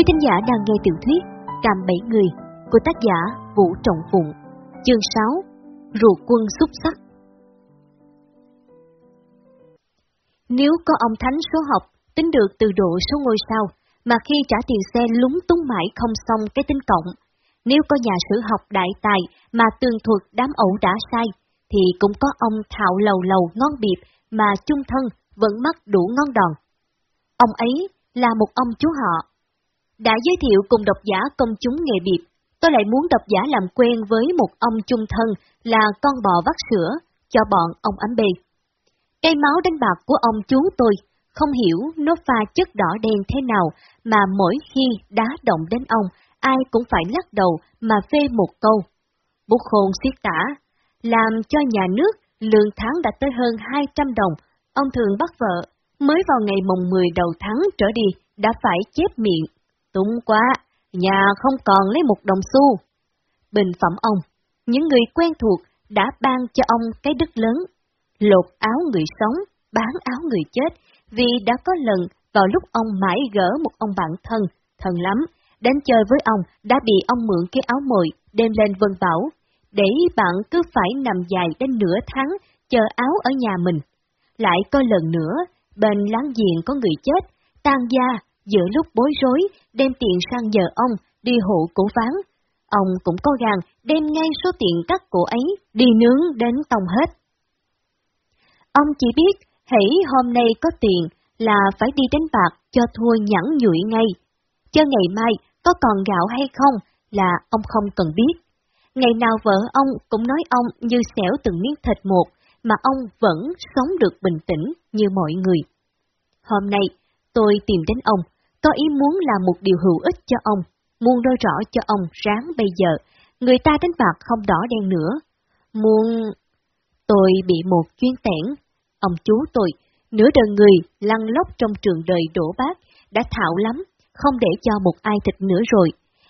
Quý thính giả đang nghe tiểu thuyết Cam Bảy Người của tác giả Vũ Trọng Phụng, chương 6, Ruột quân xúc sắc. Nếu có ông thánh số học tính được từ độ số ngôi sao, mà khi trả tiền xe lúng túng mãi không xong cái tính cộng, nếu có nhà sử học đại tài mà tường thuật đám ẩu đã sai, thì cũng có ông thạo lầu lầu ngon biệp mà chung thân vẫn mắc đủ ngon đòn. Ông ấy là một ông chú họ đã giới thiệu cùng độc giả công chúng nghề nghiệp, tôi lại muốn độc giả làm quen với một ông chung thân là con bò vắt sữa cho bọn ông ấm bê. Cây máu đánh bạc của ông chú tôi, không hiểu nó pha chất đỏ đen thế nào mà mỗi khi đá động đến ông, ai cũng phải lắc đầu mà phê một câu. Bút khôn xiết tả, làm cho nhà nước lương tháng đã tới hơn 200 đồng, ông thường bắt vợ, mới vào ngày mùng 10 đầu tháng trở đi, đã phải chép miệng Túng quá, nhà không còn lấy một đồng xu. Bình phẩm ông, những người quen thuộc đã ban cho ông cái đức lớn, lột áo người sống, bán áo người chết, vì đã có lần vào lúc ông mãi gỡ một ông bạn thân, thân lắm, đến chơi với ông đã bị ông mượn cái áo mồi đem lên vân bảo, để bạn cứ phải nằm dài đến nửa tháng chờ áo ở nhà mình. Lại có lần nữa, bên láng giềng có người chết, tan gia giữa lúc bối rối, đem tiền sang giờ ông đi hộ cổ phán. Ông cũng có gan đem ngay số tiền cắt cổ ấy đi nướng đến tông hết. Ông chỉ biết, hãy hôm nay có tiền là phải đi đánh bạc cho thua nhẫn nhụy ngay. Cho ngày mai có còn gạo hay không là ông không cần biết. Ngày nào vợ ông cũng nói ông như xẻo từng miếng thịt một, mà ông vẫn sống được bình tĩnh như mọi người. Hôm nay, tôi tìm đến ông, có ý muốn làm một điều hữu ích cho ông, muốn nói rõ cho ông ráng bây giờ, người ta đánh bạc không đỏ đen nữa. Muốn... Tôi bị một chuyên tẻn, ông chú tôi, nửa đời người lăn lóc trong trường đời đổ bát, đã thạo lắm, không để cho một ai thịt nữa rồi.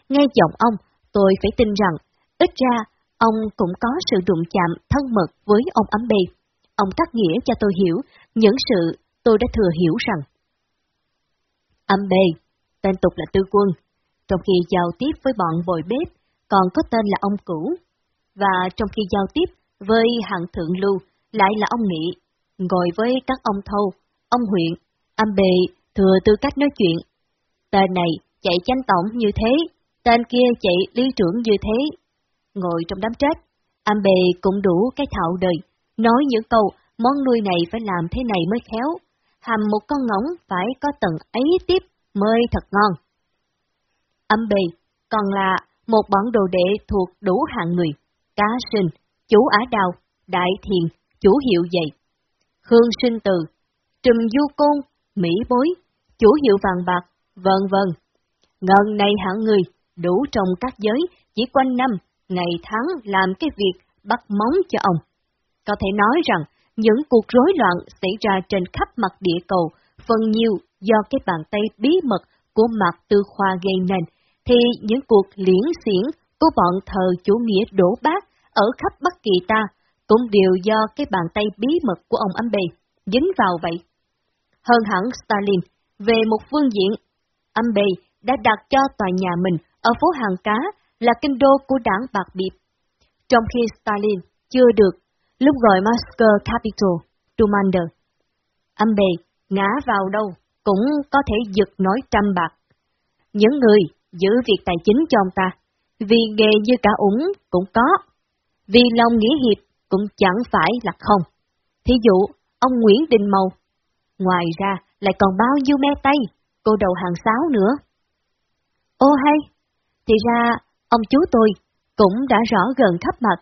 Nghe giọng ông, tôi phải tin rằng, ít ra, ông cũng có sự đụng chạm thân mật với ông ấm bê. Ông cắt nghĩa cho tôi hiểu những sự tôi đã thừa hiểu rằng Âm bề, tên tục là tư quân, trong khi giao tiếp với bọn bồi bếp, còn có tên là ông cũ. Và trong khi giao tiếp với hạng thượng lưu, lại là ông nghị, ngồi với các ông thâu, ông huyện, âm bề thừa tư cách nói chuyện. Tên này chạy tranh tổng như thế, tên kia chạy lý trưởng như thế. Ngồi trong đám trách, âm bề cũng đủ cái thạo đời, nói những câu món nuôi này phải làm thế này mới khéo, hầm một con ngỗng phải có tầng ấy tiếp mới thật ngon. Âm bì còn là một bọn đồ đệ thuộc đủ hạng người, cá sinh, chủ Á đào, đại thiền, chủ hiệu dạy, hương sinh từ, trùm du côn, mỹ bối, chủ hiệu vàng bạc, vân vân. Ngân này hạng người, đủ trong các giới, chỉ quanh năm, ngày tháng làm cái việc bắt móng cho ông. Có thể nói rằng, những cuộc rối loạn xảy ra trên khắp mặt địa cầu, phần nhiều do cái bàn tay bí mật của Mạc Tư Khoa gây nên, thì những cuộc liễn xiển của bọn thờ chủ nghĩa đổ bát ở khắp Bắc Kỳ ta cũng đều do cái bàn tay bí mật của ông Âm Bề dính vào vậy. Hơn hẳn Stalin, về một phương diện, Âm Bề đã đặt cho tòa nhà mình ở phố Hàng Cá là kinh đô của đảng Bạc Biệp. Trong khi Stalin chưa được, lúc gọi Moscow Capital, Commander. Âm Bề ngã vào đâu cũng có thể giật nói trăm bạc. Những người giữ việc tài chính cho ông ta, vì nghề như cả ủng cũng có, vì lòng nghĩa hiệp cũng chẳng phải là không. Thí dụ, ông Nguyễn Đình Mầu. Ngoài ra, lại còn bao nhiêu me tay, cô đầu hàng sáo nữa. Ô hay, thì ra, ông chú tôi cũng đã rõ gần khắp mặt,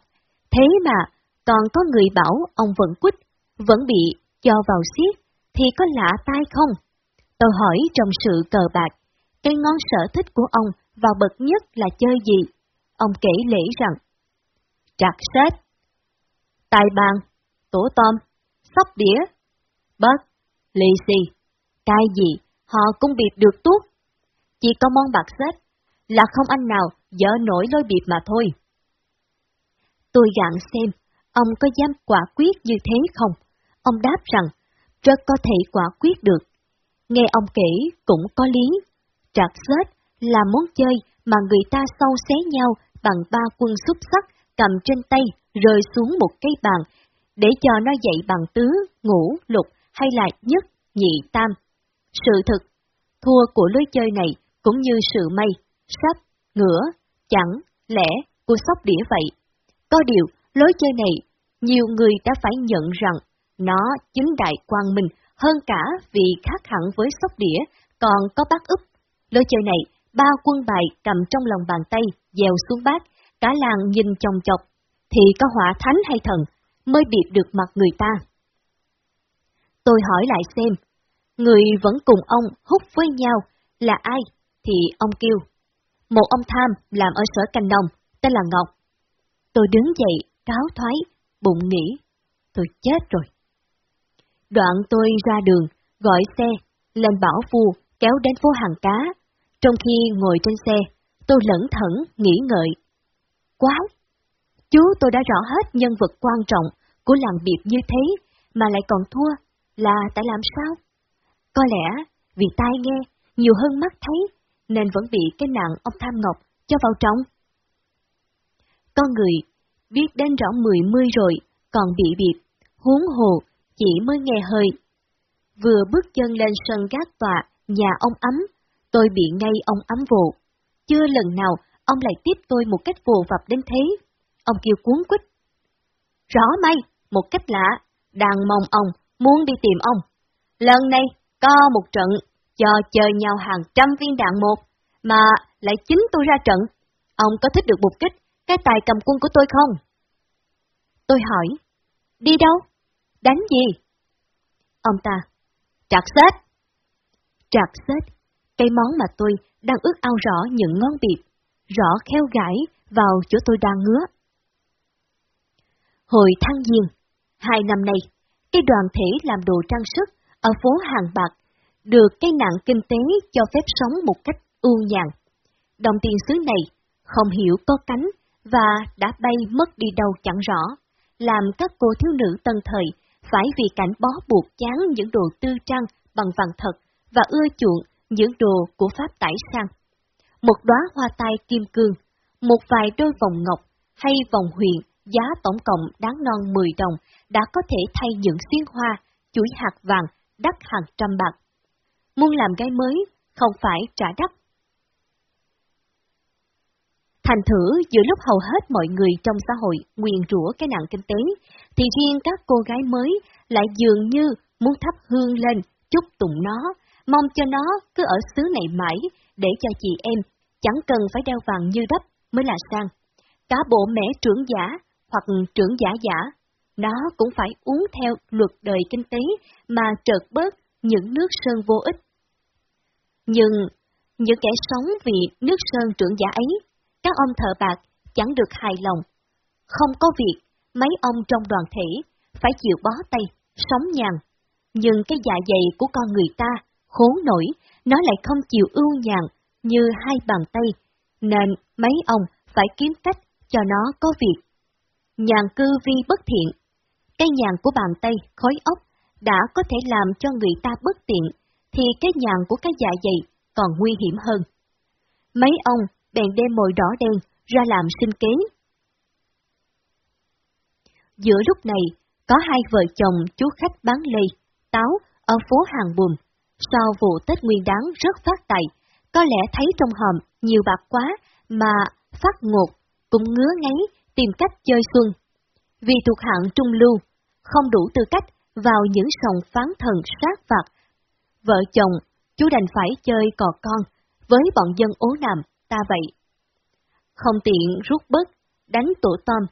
thế mà còn có người bảo ông vẫn quýt, vẫn bị cho vào xiết, thì có lạ tai không? Tôi hỏi trong sự cờ bạc, cái ngón sở thích của ông vào bậc nhất là chơi gì? Ông kể lễ rằng, trạc xếp, tài bàn, tổ tôm, sóc đĩa, bớt, lì xì, cái gì, họ cũng biệt được tuốt. Chỉ có món bạc xếp là không anh nào dở nổi lôi biệt mà thôi. Tôi gạn xem, ông có dám quả quyết như thế không? Ông đáp rằng, rất có thể quả quyết được. Nghe ông kể cũng có lý. Trạc xết là món chơi mà người ta sâu xé nhau bằng ba quân xúc sắc cầm trên tay rơi xuống một cây bàn, để cho nó dậy bằng tứ, ngũ, lục hay là nhất, nhị, tam. Sự thực, thua của lối chơi này cũng như sự may, sắp, ngửa, chẳng, lẽ của sóc đĩa vậy. Có điều, lối chơi này, nhiều người đã phải nhận rằng nó chính đại quang minh hơn cả vì khác hẳn với sóc đĩa, còn có bát úp. Lối chơi này, ba quân bài cầm trong lòng bàn tay, dèo xuống bát, cả làng nhìn chồng chọc, thì có hỏa thánh hay thần mới biệt được mặt người ta. Tôi hỏi lại xem, người vẫn cùng ông hút với nhau là ai? Thì ông kêu, một ông tham làm ở sở canh đồng, tên là Ngọc. Tôi đứng dậy, cáo thoái, bụng nghĩ, tôi chết rồi. Đoạn tôi ra đường, gọi xe, lên bảo phu, kéo đến phố hàng cá. Trong khi ngồi trên xe, tôi lẩn thẩn, nghĩ ngợi. Quái! Chú tôi đã rõ hết nhân vật quan trọng của làng biệt như thế, mà lại còn thua, là tại làm sao? Có lẽ vì tai nghe nhiều hơn mắt thấy, nên vẫn bị cái nạn ông Tham Ngọc cho vào trong. Con người biết đến rõ mười mươi rồi, còn bị biệt, huống hồ, chỉ mới nghe hơi. Vừa bước chân lên sân gác tòa, nhà ông ấm, tôi bị ngay ông ấm vụ. Chưa lần nào ông lại tiếp tôi một cách vồ vập đến thế. Ông kêu cuốn quýt. Rõ may, một cách lạ, đang mong ông, muốn đi tìm ông. Lần này, co một trận, cho chơi nhau hàng trăm viên đạn một, mà lại chính tôi ra trận. Ông có thích được mục kích, cái tài cầm quân của tôi không? Tôi hỏi, đi đâu? Đánh gì? Ông ta, trạc xếp. Trạc xếp, cây món mà tôi đang ước ao rõ những ngón biệt, rõ khéo gãi vào chỗ tôi đang ngứa. Hồi tháng Giêng, hai năm nay, cái đoàn thể làm đồ trang sức ở phố Hàng Bạc được cái nặng kinh tế cho phép sống một cách ưu nhàn. Đồng tiền xứ này không hiểu có cánh và đã bay mất đi đâu chẳng rõ, làm các cô thiếu nữ tân thời phải vì cảnh bó buộc chán những đồ tư trang bằng vàng thật và ưa chuộng những đồ của Pháp tải sang. Một đóa hoa tai kim cương, một vài đôi vòng ngọc hay vòng huyền giá tổng cộng đáng non 10 đồng đã có thể thay những xuyên hoa, chuỗi hạt vàng đắt hàng trăm bạc. Muốn làm gái mới, không phải trả đắt. Thành thử giữa lúc hầu hết mọi người trong xã hội nguyền rủa cái nặng kinh tế, thì riêng các cô gái mới lại dường như muốn thắp hương lên, chúc tụng nó, mong cho nó cứ ở xứ này mãi, để cho chị em chẳng cần phải đeo vàng như đắp mới là sang. Cả bộ mẹ trưởng giả hoặc trưởng giả giả, nó cũng phải uống theo luật đời kinh tế mà trợt bớt những nước sơn vô ích. Nhưng những kẻ sống vì nước sơn trưởng giả ấy, các ông thợ bạc chẳng được hài lòng. Không có việc mấy ông trong đoàn thể phải chịu bó tay, sống nhàn. Nhưng cái dạ dày của con người ta khốn nổi, nó lại không chịu ưu nhàn như hai bàn tay, nên mấy ông phải kiếm cách cho nó có việc. Nhàn cư vi bất thiện. Cái nhàn của bàn tay, khối ốc, đã có thể làm cho người ta bất tiện, thì cái nhàn của cái dạ dày còn nguy hiểm hơn. Mấy ông bèn đem mồi đỏ đen ra làm sinh kế. Giữa lúc này, có hai vợ chồng chú khách bán lê, táo ở phố Hàng Bùm. Sau vụ Tết Nguyên đáng rất phát tài, có lẽ thấy trong hòm nhiều bạc quá mà phát ngột, cũng ngứa ngáy tìm cách chơi xuân. Vì thuộc hạng trung lưu, không đủ tư cách vào những sòng phán thần sát phạt. Vợ chồng, chú đành phải chơi cò con, với bọn dân ố nàm, ta vậy. Không tiện rút bớt, đánh tổ tôm,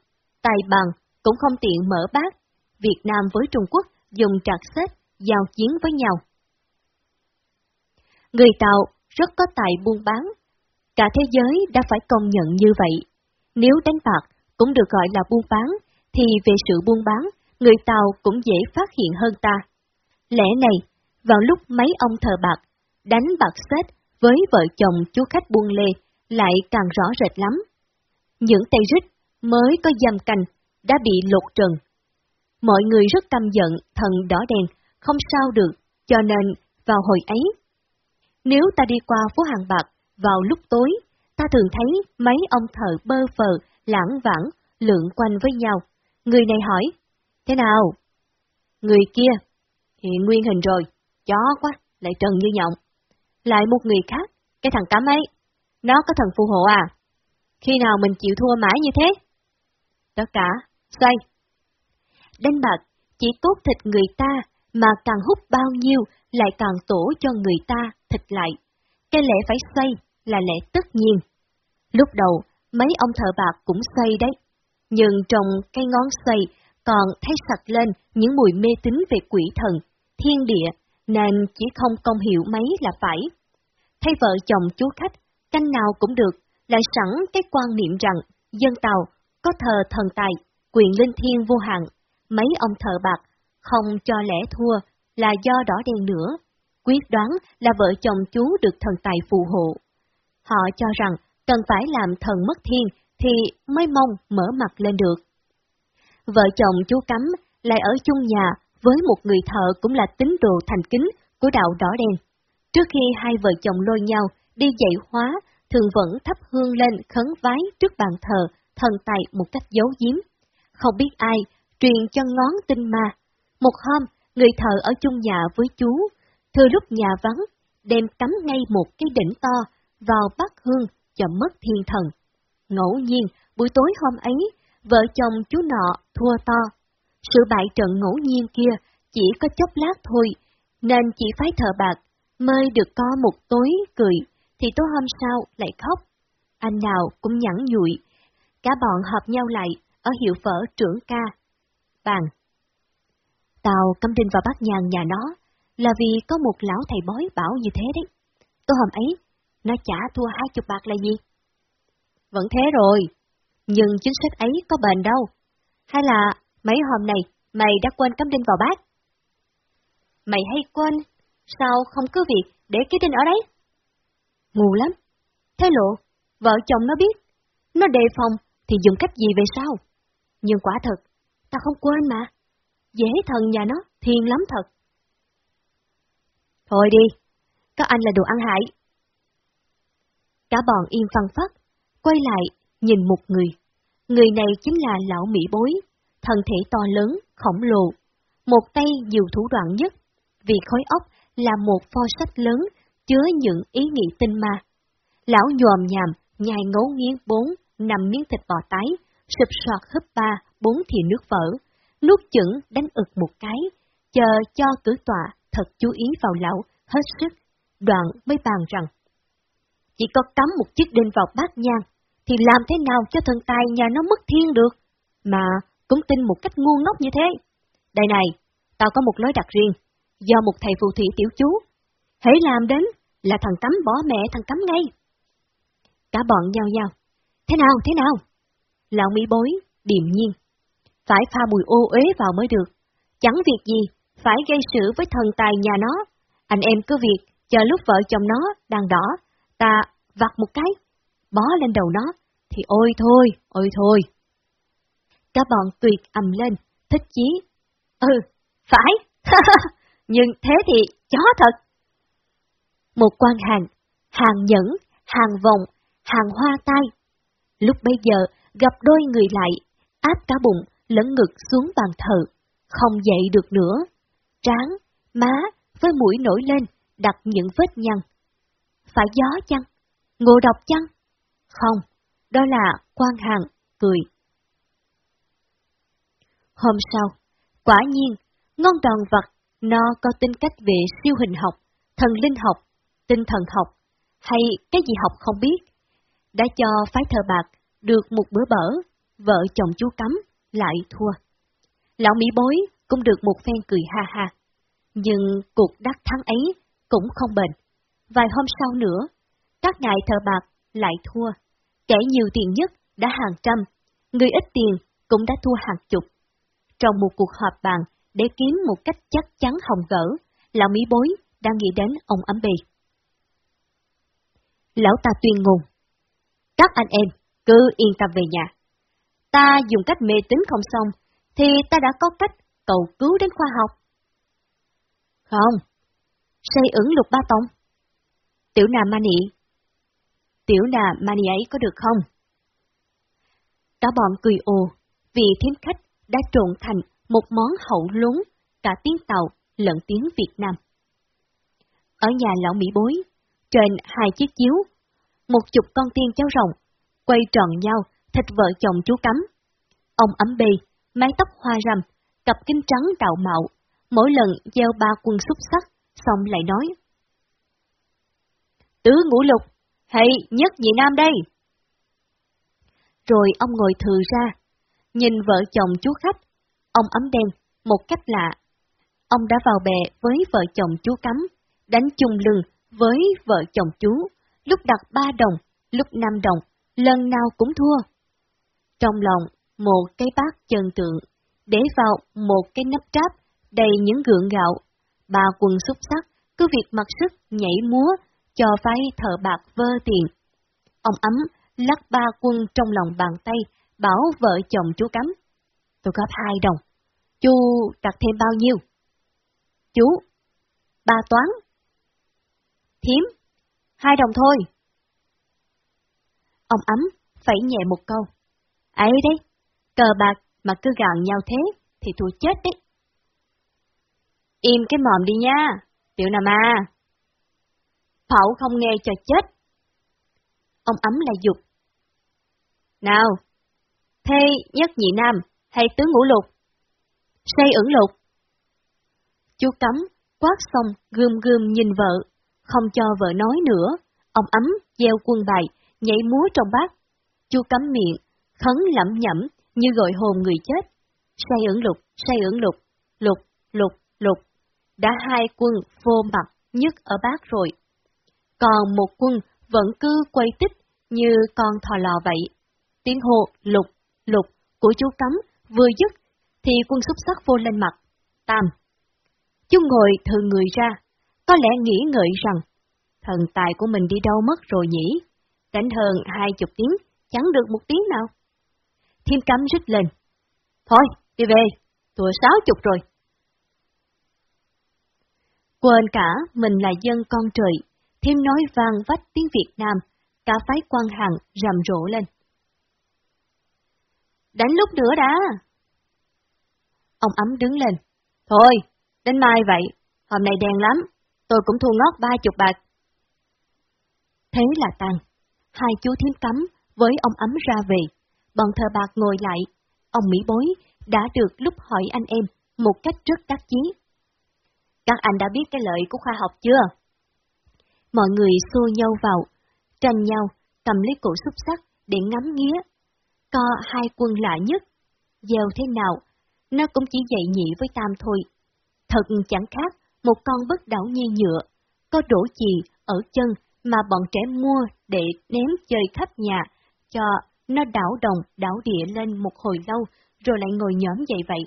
tài bằng, cũng không tiện mở bát. Việt Nam với Trung Quốc dùng trạc xếp, giao chiến với nhau. Người Tàu rất có tài buôn bán. Cả thế giới đã phải công nhận như vậy. Nếu đánh bạc cũng được gọi là buôn bán, thì về sự buôn bán, người Tàu cũng dễ phát hiện hơn ta. Lẽ này, vào lúc mấy ông thờ bạc, đánh bạc xếp với vợ chồng chú khách buôn lê lại càng rõ rệt lắm. Những tay rít mới có dầm cành đã bị lột trần. Mọi người rất căm giận thần đỏ đèn không sao được, cho nên vào hồi ấy. Nếu ta đi qua phố hàng bạc vào lúc tối, ta thường thấy mấy ông thợ bơ phờ, lãng vãng, lượn quanh với nhau. Người này hỏi, thế nào? Người kia, hiện nguyên hình rồi, chó quá, lại trần như nhộng. Lại một người khác, cái thằng cám ấy, nó có thần phù hộ à? Khi nào mình chịu thua mãi như thế? Tất cả, xoay. Đánh bạc chỉ tốt thịt người ta, mà càng hút bao nhiêu lại càng tổ cho người ta thịt lại. Cái lẽ phải xoay là lẽ tất nhiên. Lúc đầu, mấy ông thợ bạc cũng xoay đấy, nhưng trong cái ngón xoay còn thấy sặc lên những mùi mê tín về quỷ thần, thiên địa, nên chỉ không công hiệu mấy là phải. Thay vợ chồng chú khách, canh nào cũng được, lại sẵn cái quan niệm rằng dân tàu có thờ thần tài, quyền linh thiên vô hạn, mấy ông thợ bạc không cho lẽ thua là do đỏ đen nữa, quyết đoán là vợ chồng chú được thần tài phù hộ. Họ cho rằng cần phải làm thần mất thiên thì mới mong mở mặt lên được. Vợ chồng chú Cắm lại ở chung nhà với một người thợ cũng là tín đồ thành kính của đạo đỏ đen. Trước khi hai vợ chồng lôi nhau đi dạy hóa, thường vẫn thắp hương lên khấn vái trước bàn thờ, thần tài một cách giấu giếm. Không biết ai truyền cho ngón tinh ma. Một hôm, người thợ ở chung nhà với chú, thừa lúc nhà vắng, đem cắm ngay một cái đỉnh to vào bát hương cho mất thiên thần. Ngẫu nhiên, buổi tối hôm ấy, vợ chồng chú nọ thua to. Sự bại trận ngẫu nhiên kia chỉ có chốc lát thôi, nên chỉ phải thờ bạc, mới được có một tối cười, thì tối hôm sau lại khóc. Anh nào cũng nhẵn nhụi, cả bọn hợp nhau lại ở hiệu phở trưởng ca. Bàn. Tàu cắm đinh vào bát nhàn nhà nó, là vì có một lão thầy bói bảo như thế đấy. Tối hôm ấy, nó trả thua hai chục bạc là gì? Vẫn thế rồi, nhưng chính sách ấy có bền đâu. Hay là mấy hôm này mày đã quên cắm đinh vào bát? Mày hay quên, sao không cứ việc để cái đinh ở đấy? Ngu lắm. Thế lộ, vợ chồng nó biết, nó đề phòng thì dùng cách gì về sau? Nhưng quả thật, ta không quên mà. Dễ thần nhà nó, thiên lắm thật. Thôi đi, các anh là đồ ăn hại. Cả bọn yên phăng phát, quay lại, nhìn một người. Người này chính là lão Mỹ Bối, thân thể to lớn, khổng lồ, một tay nhiều thủ đoạn nhất, vì khối óc là một pho sách lớn chứa những ý nghĩ tinh ma. Lão nhòm nhàm, nhai ngấu nghiến bốn, nằm miếng thịt bò tái, sụp soạt hấp ba, bốn thì nước vỡ, nuốt chửng đánh ực một cái, chờ cho cử tọa thật chú ý vào lão, hết sức, đoạn mới bàn rằng. Chỉ có cắm một chiếc đinh vào bát nhang, thì làm thế nào cho thần tài nhà nó mất thiên được, mà cũng tin một cách ngu ngốc như thế. Đây này, tao có một lối đặt riêng, do một thầy phù thủy tiểu chú. Hãy làm đến là thằng cắm bỏ mẹ thằng cắm ngay. Cả bọn nhau nhau. Thế nào, thế nào? Lão Mỹ bối, điềm nhiên. phải pha mùi ô uế vào mới được. Chẳng việc gì, phải gây sự với thần tài nhà nó. Anh em cứ việc, chờ lúc vợ chồng nó đang đỏ, ta vặt một cái, bó lên đầu nó, thì ôi thôi, ôi thôi. Cả bọn tuyệt ầm lên, thích chí. Ừ, phải, nhưng thế thì chó thật. Một quan hàng, hàng nhẫn, hàng vòng, hàng hoa tai. Lúc bây giờ gặp đôi người lại, áp cả bụng lẫn ngực xuống bàn thờ, không dậy được nữa. Trán, má với mũi nổi lên, đặt những vết nhăn. Phải gió chăng? Ngộ độc chăng? Không, đó là quan hàng, cười. Hôm sau, quả nhiên, ngon đòn vật, nó có tính cách về siêu hình học, thần linh học, tinh thần học, hay cái gì học không biết, đã cho phái thờ bạc được một bữa bở, vợ chồng chú cấm lại thua. Lão Mỹ bối cũng được một phen cười ha ha, nhưng cuộc đắc thắng ấy cũng không bền. Vài hôm sau nữa, các ngài thờ bạc lại thua, kẻ nhiều tiền nhất đã hàng trăm, người ít tiền cũng đã thua hàng chục. Trong một cuộc họp bàn để kiếm một cách chắc chắn hồng gỡ, lão Mỹ bối đang nghĩ đến ông ấm bì. Lão ta tuyên ngôn. Các anh em, cứ yên tâm về nhà. Ta dùng cách mê tín không xong, thì ta đã có cách cầu cứu đến khoa học. Không. Xây ứng lục ba tông. Tiểu nà mani. Tiểu nà mani ấy có được không? Cả bọn cười ồ, vì thiếm khách đã trộn thành một món hậu lúng cả tiếng Tàu lẫn tiếng Việt Nam. Ở nhà lão Mỹ bối, trên hai chiếc chiếu, một chục con tiên cháu rồng, quay tròn nhau, thịt vợ chồng chú cắm. Ông ấm bì, mái tóc hoa râm, cặp kính trắng đạo mạo, mỗi lần gieo ba quân xúc sắc, xong lại nói. Tứ ngũ lục, hay nhất nhị nam đây. Rồi ông ngồi thừa ra, nhìn vợ chồng chú khách, ông ấm đen, một cách lạ. Ông đã vào bè với vợ chồng chú cắm, đánh chung lưng với vợ chồng chú, lúc đặt ba đồng, lúc năm đồng, lần nào cũng thua. Trong lòng, một cái bát chân tượng, để vào một cái nắp tráp đầy những gượng gạo, ba quần xúc sắc, cứ việc mặc sức nhảy múa, cho phái thợ bạc vơ tiền. Ông ấm lắc ba quân trong lòng bàn tay, bảo vợ chồng chú cắm. Tôi góp hai đồng. Chú đặt thêm bao nhiêu? Chú, ba toán. Thiếm, hai đồng thôi. Ông ấm phải nhẹ một câu. Ấy đấy, cờ bạc mà cứ gạn nhau thế thì thua chết đấy. Im cái mồm đi nha, tiểu nà ma. Phẩu không nghe cho chết. Ông ấm lại dục. Nào, thê nhất nhị nam hay tứ ngũ lục? Say ẩn lục. Chú cấm, quát xong gươm gươm nhìn vợ, không cho vợ nói nữa. Ông ấm gieo quân bài, nhảy múa trong bát. Chú cấm miệng, khấn lẩm nhẩm như gọi hồn người chết. Say ẩn lục, say ẩn lục, lục, lục, lục. Đã hai quân vô mặt nhất ở bát rồi. Còn một quân vẫn cứ quay tích như con thò lò vậy. Tiếng hô lục, lục của chú cấm vừa dứt thì quân xúc sắc vô lên mặt. Tam. Chú ngồi thừ người ra, có lẽ nghĩ ngợi rằng thần tài của mình đi đâu mất rồi nhỉ? Đánh hơn hai chục tiếng, chẳng được một tiếng nào. Thiên cấm rít lên. Thôi, đi về, tuổi sáu chục rồi. Quên cả mình là dân con trời, thêm nói vang vách tiếng Việt Nam, cả phái quan hàng rầm rộ lên. Đánh lúc nữa đã. Ông ấm đứng lên. Thôi, đến mai vậy, hôm nay đen lắm, tôi cũng thu ngót ba chục bạc. Thế là tàn hai chú thiếm cấm với ông ấm ra về, bọn thờ bạc ngồi lại, ông Mỹ bối đã được lúc hỏi anh em một cách rất đắc chí. Các anh đã biết cái lợi của khoa học chưa? Mọi người xô nhau vào, tranh nhau, cầm lấy cổ xúc sắc để ngắm nghía. Co hai quân lạ nhất, gieo thế nào, nó cũng chỉ dạy nhị với tam thôi. Thật chẳng khác một con bất đảo như nhựa, có đổ chì ở chân mà bọn trẻ mua để ném chơi khắp nhà, cho nó đảo đồng, đảo địa lên một hồi lâu, rồi lại ngồi nhóm dậy vậy.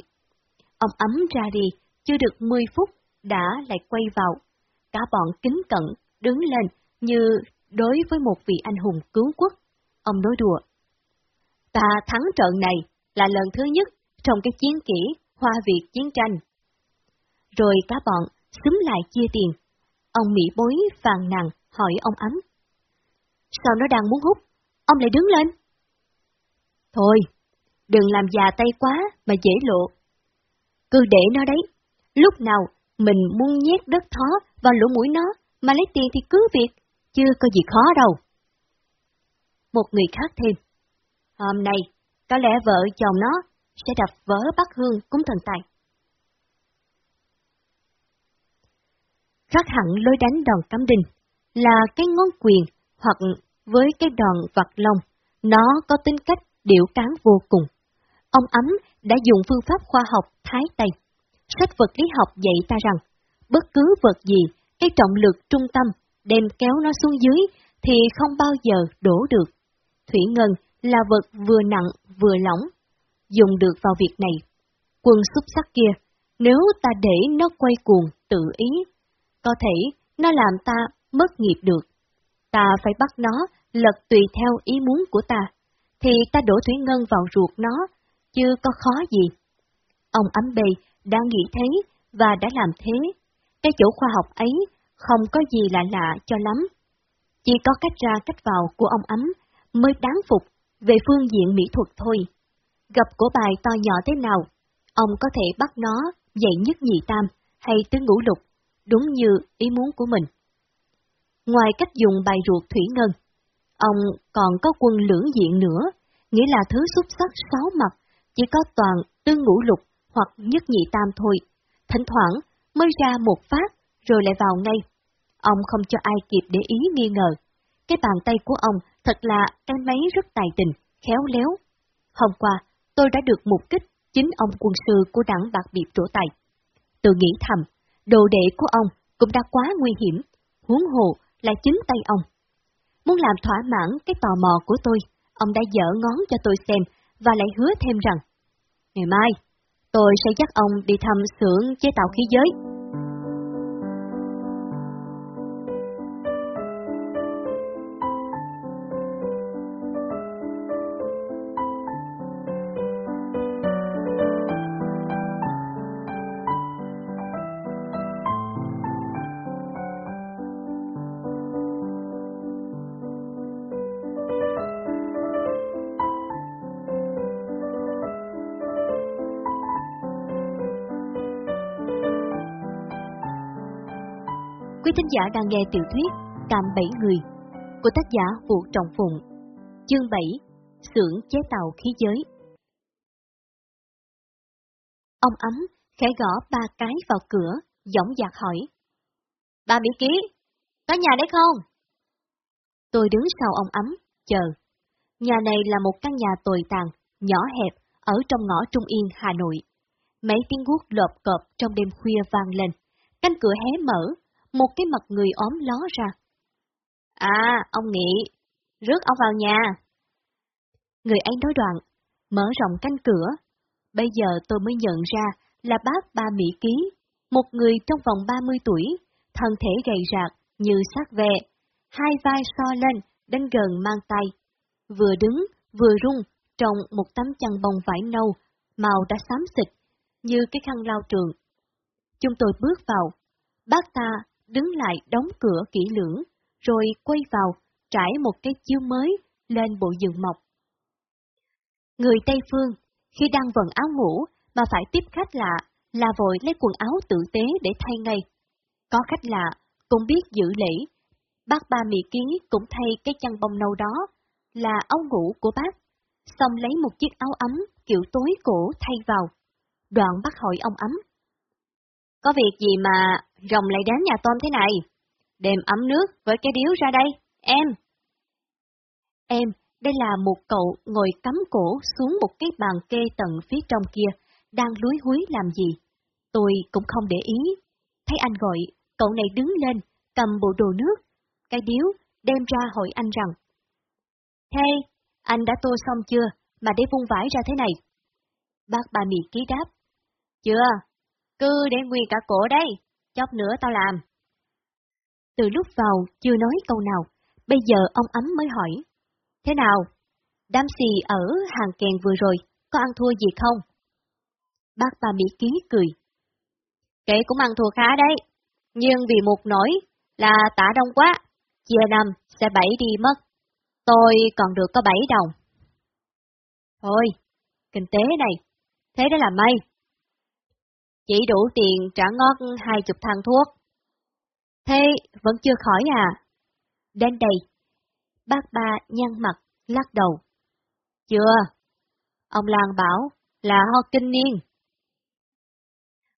Ông ấm ra đi, chưa được 10 phút, đã lại quay vào. Cả bọn kính cận, đứng lên như đối với một vị anh hùng cứu quốc. Ông nói đùa. Ta thắng trận này là lần thứ nhất trong cái chiến kỷ, Hoa Việt chiến tranh. Rồi cả bọn xúm lại chia tiền. Ông Mỹ bối phàn nàn hỏi ông ấm. Sao nó đang muốn hút? Ông lại đứng lên. Thôi, đừng làm già tay quá mà dễ lộ. Cứ để nó đấy. Lúc nào mình muốn nhét đất thó vào lỗ mũi nó mà lấy tiền thì cứ việc, chưa có gì khó đâu. Một người khác thêm. Hôm nay, có lẽ vợ chồng nó sẽ đập vỡ bát hương cúng thần tài. Khác hẳn lối đánh đòn cắm đinh là cái ngón quyền hoặc với cái đòn vặt lông, nó có tính cách điệu cán vô cùng. Ông Ấm đã dùng phương pháp khoa học thái tây. Sách vật lý học dạy ta rằng, bất cứ vật gì, cái trọng lực trung tâm đem kéo nó xuống dưới thì không bao giờ đổ được. Thủy ngân là vật vừa nặng vừa lỏng, dùng được vào việc này. Quân xúc sắc kia, nếu ta để nó quay cuồng tự ý, có thể nó làm ta mất nghiệp được. Ta phải bắt nó lật tùy theo ý muốn của ta, thì ta đổ thủy ngân vào ruột nó, chứ có khó gì. Ông ấm bề đã nghĩ thế và đã làm thế. Cái chỗ khoa học ấy không có gì lạ lạ cho lắm. Chỉ có cách ra cách vào của ông ấm mới đáng phục về phương diện mỹ thuật thôi. Gặp của bài to nhỏ thế nào, ông có thể bắt nó dậy nhất nhị tam hay tứ ngũ lục, đúng như ý muốn của mình. Ngoài cách dùng bài ruột thủy ngân, ông còn có quân lưỡng diện nữa, nghĩa là thứ xúc sắc sáu mặt, chỉ có toàn tư ngũ lục hoặc nhất nhị tam thôi. Thỉnh thoảng mới ra một phát rồi lại vào ngay. Ông không cho ai kịp để ý nghi ngờ. Cái bàn tay của ông thật là cái máy rất tài tình, khéo léo. Hôm qua, tôi đã được mục kích chính ông quân sư của đảng bạc biệt trổ tài. Tôi nghĩ thầm, đồ đệ của ông cũng đã quá nguy hiểm, huống hồ là chính tay ông. Muốn làm thỏa mãn cái tò mò của tôi, ông đã dở ngón cho tôi xem và lại hứa thêm rằng, ngày mai, tôi sẽ dắt ông đi thăm xưởng chế tạo khí giới. Quý thính giả đang nghe tiểu thuyết Cam Bảy Người của tác giả Vũ Trọng Phụng, chương 7, xưởng chế tạo khí giới. Ông ấm khẽ gõ ba cái vào cửa, giọng dạc hỏi. Bà Mỹ Ký, có nhà đấy không? Tôi đứng sau ông ấm, chờ. Nhà này là một căn nhà tồi tàn, nhỏ hẹp, ở trong ngõ Trung Yên, Hà Nội. Mấy tiếng guốc lộp cộp trong đêm khuya vang lên. Cánh cửa hé mở, một cái mặt người ốm ló ra. À, ông Nghị, rước ông vào nhà. Người ấy nói đoạn, mở rộng cánh cửa. Bây giờ tôi mới nhận ra là bác ba Mỹ Ký, một người trong vòng 30 tuổi, thân thể gầy rạc như xác vẹ, hai vai so lên, đến gần mang tay. Vừa đứng, vừa rung, trong một tấm chăn bông vải nâu, màu đã xám xịt, như cái khăn lao trường. Chúng tôi bước vào. Bác ta đứng lại đóng cửa kỹ lưỡng, rồi quay vào, trải một cái chiếu mới lên bộ giường mộc. Người Tây Phương, khi đang vận áo ngủ mà phải tiếp khách lạ, là vội lấy quần áo tử tế để thay ngay. Có khách lạ, cũng biết giữ lễ. Bác ba Mỹ Ký cũng thay cái chăn bông nâu đó, là áo ngủ của bác. Xong lấy một chiếc áo ấm kiểu tối cổ thay vào. Đoạn bác hỏi ông ấm. Có việc gì mà rồng lại đến nhà tôm thế này? Đem ấm nước với cái điếu ra đây, em. Em, đây là một cậu ngồi cắm cổ xuống một cái bàn kê tận phía trong kia, đang lúi húi làm gì. Tôi cũng không để ý. Thấy anh gọi, cậu này đứng lên, cầm bộ đồ nước, cái điếu, đem ra hỏi anh rằng. Hey, anh đã tô xong chưa, mà để vung vải ra thế này? Bác bà mì ký đáp. Chưa, cứ để nguyên cả cổ đây, chốc nữa tao làm. Từ lúc vào chưa nói câu nào, bây giờ ông ấm mới hỏi. Thế nào? Đám xì ở hàng kèn vừa rồi, có ăn thua gì không? Bác ba Mỹ Ký cười. Kể cũng ăn thua khá đấy, nhưng vì một nỗi là tả đông quá, chia năm sẽ bảy đi mất. Tôi còn được có bảy đồng. Thôi, kinh tế này, thế đó là may. Chỉ đủ tiền trả ngót hai chục thang thuốc. Thế vẫn chưa khỏi à? Đến đây, bác ba nhăn mặt, lắc đầu. Chưa, ông lan bảo là ho kinh niên.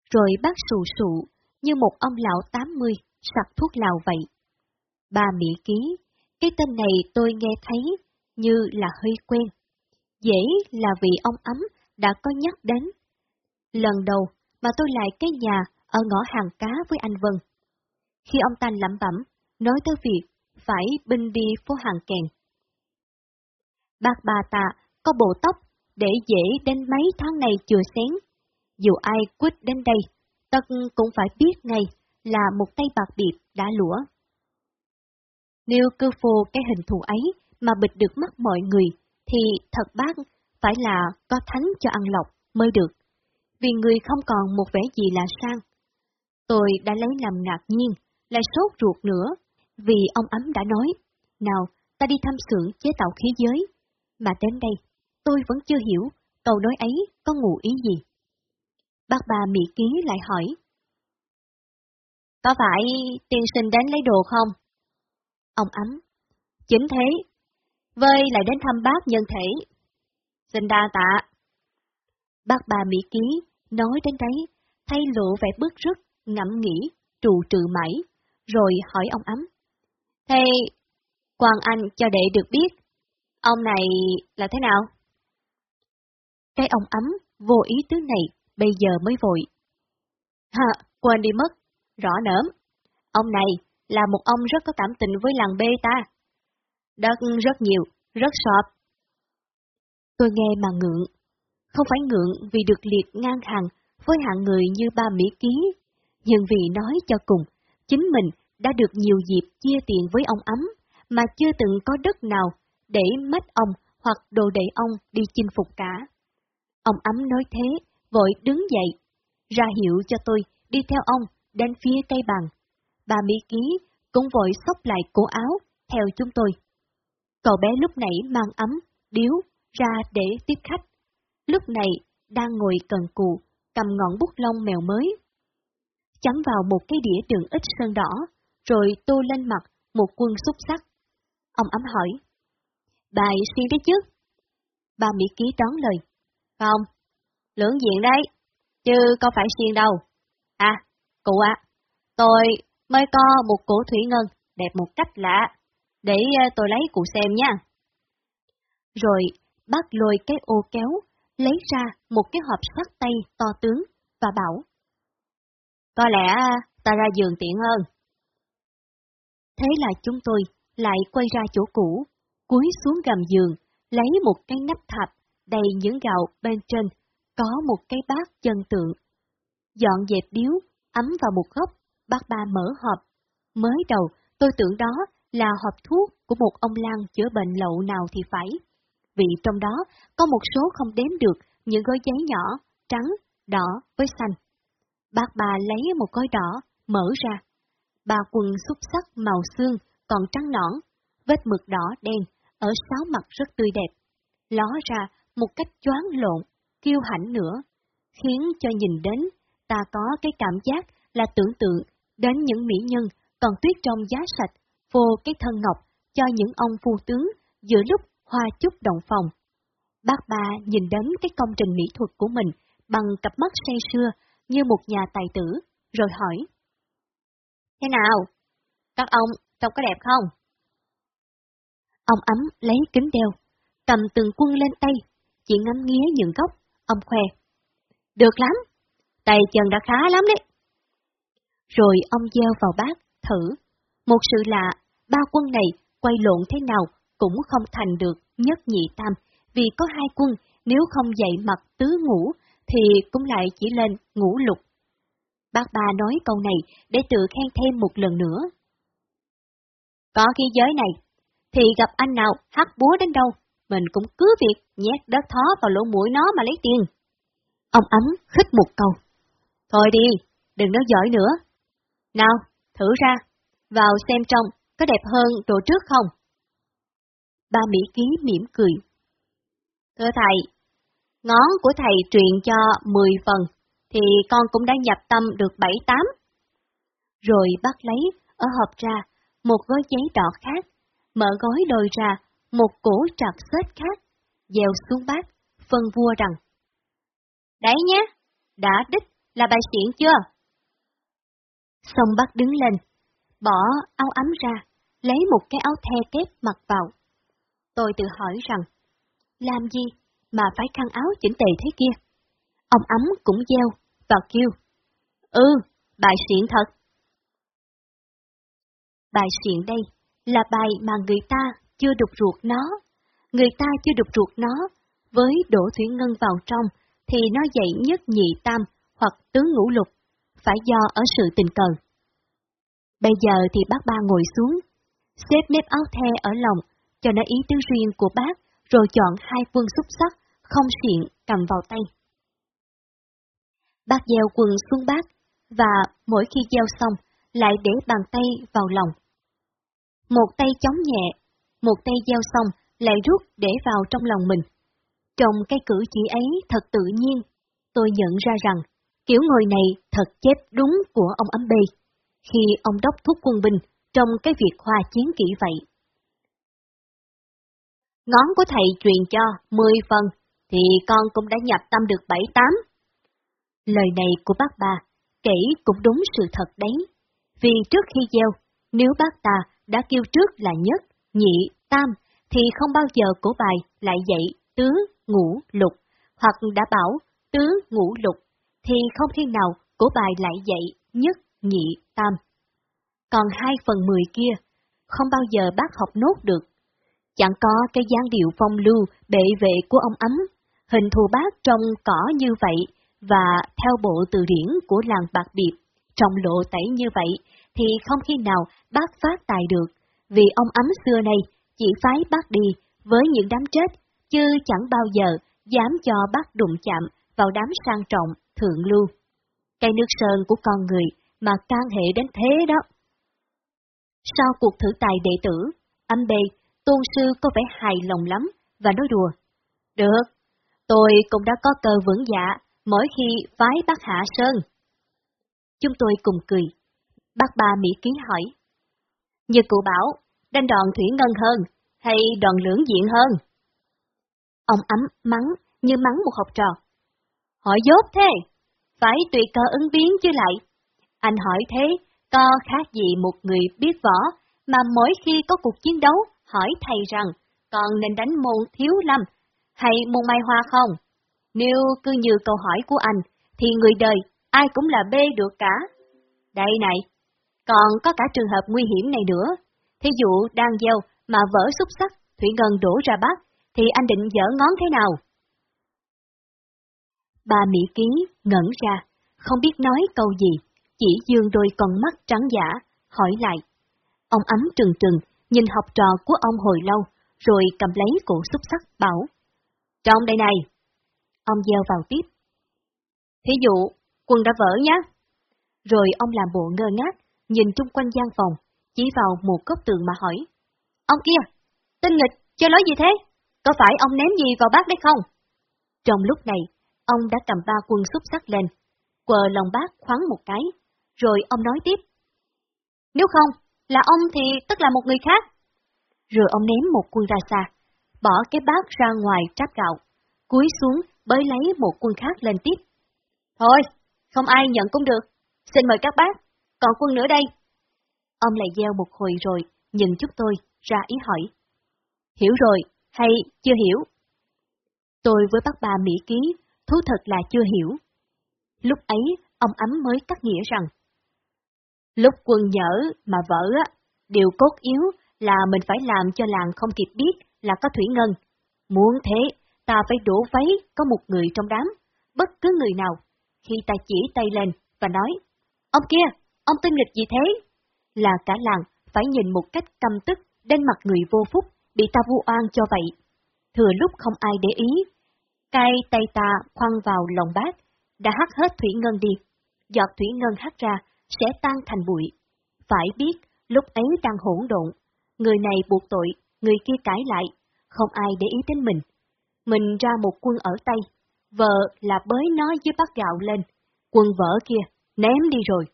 Rồi bác sụ sụ như một ông lão 80 sặc thuốc lào vậy. bà Mỹ Ký, cái tên này tôi nghe thấy như là hơi quen. Dễ là vì ông ấm đã có nhắc đến. Lần đầu mà tôi lại cái nhà ở ngõ hàng cá với anh Vân. Khi ông ta lẩm bẩm, nói tới việc phải binh đi phố hàng kèn. Bác bà ta có bộ tóc để dễ đến mấy tháng này chưa xén. Dù ai quyết đến đây, tất cũng phải biết ngay là một tay bạc biệt đã lũa. Nếu cứ phô cái hình thù ấy mà bịt được mắt mọi người, thì thật bác phải là có thánh cho ăn lọc mới được, vì người không còn một vẻ gì là sang. Tôi đã lấy làm ngạc nhiên, lại sốt ruột nữa, vì ông ấm đã nói, nào, ta đi thăm xưởng chế tạo khí giới, mà đến đây, tôi vẫn chưa hiểu câu nói ấy có ngụ ý gì. Bác bà Mỹ Ký lại hỏi, Có phải tiên sinh đến lấy đồ không? Ông ấm, chính thế, vơi lại đến thăm bác nhân thể. Xin đa tạ. Bác bà Mỹ Ký nói đến đấy, thay lộ vẻ bức rứt, ngẫm nghĩ, trù trừ mãi, rồi hỏi ông ấm. Thế, quan anh cho đệ được biết, ông này là thế nào? Cái ông ấm vô ý tứ này bây giờ mới vội. Ha, quên đi mất, rõ nỡm. Ông này là một ông rất có cảm tình với làng bê ta. Đất rất nhiều, rất sọp. Tôi nghe mà ngượng. Không phải ngượng vì được liệt ngang hàng với hạng người như ba Mỹ Ký, nhưng vì nói cho cùng, chính mình đã được nhiều dịp chia tiền với ông ấm, mà chưa từng có đất nào để mất ông hoặc đồ đệ ông đi chinh phục cả. Ông ấm nói thế, vội đứng dậy, ra hiệu cho tôi đi theo ông đến phía tây bàn. Bà Mỹ Ký cũng vội xốc lại cổ áo, theo chúng tôi. Cậu bé lúc nãy mang ấm, điếu, ra để tiếp khách. Lúc này, đang ngồi cần cù, cầm ngọn bút lông mèo mới. Chấm vào một cái đĩa đường ít sơn đỏ, rồi tô lên mặt một quân xúc sắc. Ông ấm hỏi. Bài xuyên đấy chứ? Bà Mỹ Ký đón lời. Không, lưỡng diện đấy, chứ có phải xuyên đâu. À, cụ ạ, tôi mới có một cổ thủy ngân đẹp một cách lạ, để ờ, tôi lấy cụ xem nha. Rồi bác lôi cái ô kéo, lấy ra một cái hộp sắt tay to tướng và bảo. Có lẽ ta ra giường tiện hơn. Thế là chúng tôi lại quay ra chỗ cũ, cúi xuống gầm giường, lấy một cái nắp thạch đầy những gạo bên trên, có một cái bát chân tượng. Dọn dẹp điếu, ấm vào một góc, bác ba mở hộp. Mới đầu, tôi tưởng đó là hộp thuốc của một ông lang chữa bệnh lậu nào thì phải. Vì trong đó có một số không đếm được những gói giấy nhỏ, trắng, đỏ với xanh. Bác bà lấy một gói đỏ, mở ra. Bà quần xúc sắc màu xương, còn trắng nõn, vết mực đỏ đen, ở sáu mặt rất tươi đẹp. Ló ra một cách choáng lộn, kiêu hãnh nữa, khiến cho nhìn đến, ta có cái cảm giác là tưởng tượng đến những mỹ nhân còn tuyết trong giá sạch, vô cái thân ngọc cho những ông phu tướng giữa lúc hoa chúc động phòng. Bác ba nhìn đến cái công trình mỹ thuật của mình bằng cặp mắt say sưa như một nhà tài tử, rồi hỏi. Thế nào? Các ông trông có đẹp không? Ông ấm lấy kính đeo, cầm từng quân lên tay, chỉ ngắm nghía những góc, ông khoe. Được lắm, tay chân đã khá lắm đấy. Rồi ông gieo vào bát, thử. Một sự lạ, ba quân này quay lộn thế nào cũng không thành được nhất nhị tam, vì có hai quân nếu không dậy mặt tứ ngũ, thì cũng lại chỉ lên ngũ lục. Bác ba nói câu này để tự khen thêm một lần nữa. Có khi giới này, thì gặp anh nào hát búa đến đâu, mình cũng cứ việc nhét đất thó vào lỗ mũi nó mà lấy tiền. Ông ấm khích một câu. Thôi đi, đừng nói giỏi nữa. Nào, thử ra, vào xem trong, có đẹp hơn đồ trước không? Ba Mỹ Ký mỉm cười. Thưa thầy, ngón của thầy truyền cho 10 phần, thì con cũng đã nhập tâm được 7-8. Rồi bắt lấy, ở hộp ra, một gói giấy đỏ khác, mở gói đôi ra, một cổ trạc xếp khác, dèo xuống bát, phân vua rằng. Đấy nhé, đã đích là bài chuyện chưa? Xong bác đứng lên, bỏ áo ấm ra, lấy một cái áo the kép mặc vào. Tôi tự hỏi rằng, làm gì mà phải khăn áo chỉnh tề thế kia? Ông ấm cũng gieo và kêu, ừ, bài xịn thật. Bài xịn đây là bài mà người ta chưa đục ruột nó. Người ta chưa đục ruột nó, với đổ thủy ngân vào trong, thì nó dậy nhất nhị tam hoặc tứ ngũ lục, phải do ở sự tình cờ. Bây giờ thì bác ba ngồi xuống, xếp nếp áo the ở lòng, cho nó ý tứ riêng của bác, rồi chọn hai quân xúc sắc, không xiện, cầm vào tay. Bác gieo quần xuống bác, và mỗi khi gieo xong, lại để bàn tay vào lòng. Một tay chống nhẹ, một tay gieo xong, lại rút để vào trong lòng mình. Trong cái cử chỉ ấy thật tự nhiên, tôi nhận ra rằng, kiểu ngồi này thật chép đúng của ông ấm bê, khi ông đốc thúc quân binh trong cái việc hòa chiến kỹ vậy. Ngón của thầy truyền cho 10 phần, thì con cũng đã nhập tâm được 7-8. Lời này của bác bà, kể cũng đúng sự thật đấy. Vì trước khi gieo, nếu bác ta đã kêu trước là nhất, nhị, tam, thì không bao giờ cổ bài lại dạy tứ, ngũ, lục, hoặc đã bảo tứ, ngũ, lục, thì không khi nào cổ bài lại dạy nhất, nhị, tam. Còn hai phần mười kia, không bao giờ bác học nốt được. Chẳng có cái dáng điệu phong lưu, bệ vệ của ông ấm, hình thù bác trong cỏ như vậy, và theo bộ từ điển của làng bạc điệp trong lộ tẩy như vậy, thì không khi nào bác phát tài được, vì ông ấm xưa nay chỉ phái bác đi với những đám chết, chứ chẳng bao giờ dám cho bác đụng chạm vào đám sang trọng, thượng lưu. Cây nước sơn của con người mà can hệ đến thế đó. Sau cuộc thử tài đệ tử, anh bê, tôn sư có vẻ hài lòng lắm và nói đùa. Được, tôi cũng đã có cơ vững dạ mỗi khi phái bác Hạ Sơn. Chúng tôi cùng cười. Bác ba Mỹ Ký hỏi. Như cụ bảo, đánh đòn thủy ngân hơn, hay đòn lưỡng diện hơn? Ông ấm mắng như mắng một học trò. Hỏi dốt thế, phải tùy cơ ứng biến chứ lại. Anh hỏi thế, có khác gì một người biết võ, mà mỗi khi có cuộc chiến đấu, hỏi thầy rằng, còn nên đánh môn thiếu lâm, hay môn mai hoa không? Nếu cứ như câu hỏi của anh, thì người đời, ai cũng là bê được cả. Đây này, còn có cả trường hợp nguy hiểm này nữa. Thí dụ đang gieo mà vỡ xúc sắc, thủy ngân đổ ra bát, thì anh định dở ngón thế nào? Bà Mỹ Ký ngẩn ra, không biết nói câu gì, chỉ dương đôi con mắt trắng giả, hỏi lại. Ông ấm trừng trừng, nhìn học trò của ông hồi lâu, rồi cầm lấy cổ xúc sắc, bảo. Trong đây này! Ông gieo vào tiếp. Thí dụ, quần đã vỡ nhá. Rồi ông làm bộ ngơ ngác, nhìn chung quanh gian phòng, chỉ vào một góc tường mà hỏi. Ông kia, tinh nghịch, chơi nói gì thế? Có phải ông ném gì vào bát đấy không? Trong lúc này, ông đã cầm ba quân xúc sắc lên, quờ lòng bát khoắn một cái, rồi ông nói tiếp. Nếu không, là ông thì tức là một người khác. Rồi ông ném một quân ra xa, bỏ cái bát ra ngoài tráp gạo, cúi xuống bới lấy một quân khác lên tiếp. Thôi, không ai nhận cũng được, xin mời các bác, còn quân nữa đây. Ông lại gieo một hồi rồi, nhìn chúng tôi, ra ý hỏi. Hiểu rồi, hay chưa hiểu? Tôi với bác bà Mỹ Ký, thú thật là chưa hiểu. Lúc ấy, ông ấm mới cắt nghĩa rằng, lúc quân nhở mà vỡ á, điều cốt yếu là mình phải làm cho làng không kịp biết là có thủy ngân. Muốn thế, ta phải đổ váy có một người trong đám, bất cứ người nào. Khi ta chỉ tay lên và nói, ông kia, ông tên nghịch gì thế? Là cả làng phải nhìn một cách căm tức đến mặt người vô phúc, bị ta vu oan cho vậy. Thừa lúc không ai để ý, cai tay ta khoăn vào lòng bát, đã hắt hết thủy ngân đi. Giọt thủy ngân hắt ra sẽ tan thành bụi. Phải biết, lúc ấy đang hỗn độn, người này buộc tội, người kia cãi lại, không ai để ý đến mình. Mình ra một quân ở tay, vợ là bới nó với bát gạo lên, quân vợ kia, ném đi rồi.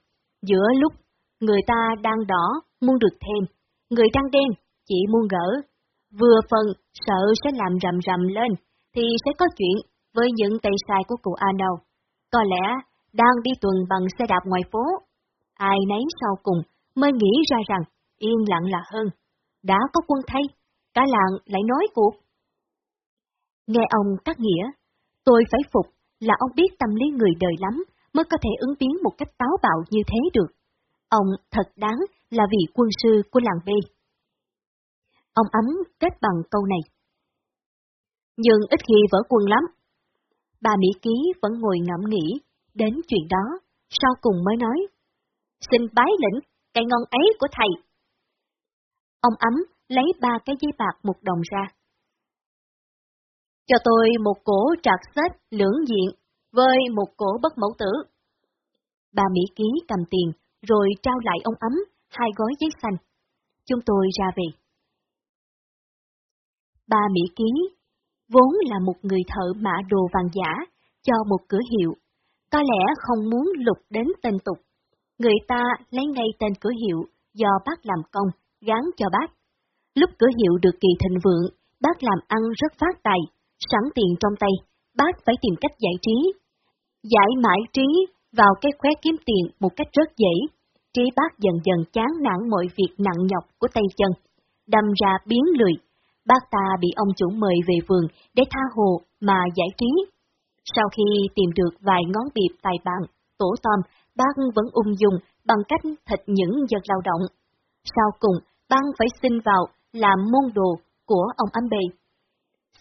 Giữa lúc người ta đang đỏ, muốn được thêm, người đang đen, chỉ muốn gỡ. Vừa phần sợ sẽ làm rầm rầm lên, thì sẽ có chuyện với những tay sai của cụ Ano. Có lẽ đang đi tuần bằng xe đạp ngoài phố. Ai nấy sau cùng mới nghĩ ra rằng yên lặng là hơn. Đã có quân thay, cả làng lại nói cuộc. Nghe ông cắt nghĩa, tôi phải phục là ông biết tâm lý người đời lắm mới có thể ứng biến một cách táo bạo như thế được. Ông thật đáng là vị quân sư của làng B. Ông ấm kết bằng câu này. Nhưng ít khi vỡ quân lắm. Bà Mỹ Ký vẫn ngồi ngẫm nghĩ đến chuyện đó, sau cùng mới nói. Xin bái lĩnh cây ngon ấy của thầy. Ông ấm lấy ba cái giấy bạc một đồng ra. Cho tôi một cổ trạc xếp lưỡng diện với một cổ bất mẫu tử. Bà Mỹ Ký cầm tiền rồi trao lại ông ấm hai gói giấy xanh. Chúng tôi ra về. Bà Mỹ Ký vốn là một người thợ mã đồ vàng giả cho một cửa hiệu, có lẽ không muốn lục đến tên tục. Người ta lấy ngay tên cửa hiệu do bác làm công, gán cho bác. Lúc cửa hiệu được kỳ thịnh vượng, bác làm ăn rất phát tài, sẵn tiền trong tay, bác phải tìm cách giải trí. Giải mãi trí vào cái khóe kiếm tiền một cách rất dễ. Trí bác dần dần chán nản mọi việc nặng nhọc của tay chân, đâm ra biến lười. Bác ta bị ông chủ mời về vườn để tha hồ mà giải trí. Sau khi tìm được vài ngón biệp tài bạn, tổ tôm, bác vẫn ung dung bằng cách thịt những dân lao động. Sau cùng, bác phải xin vào làm môn đồ của ông ám bề.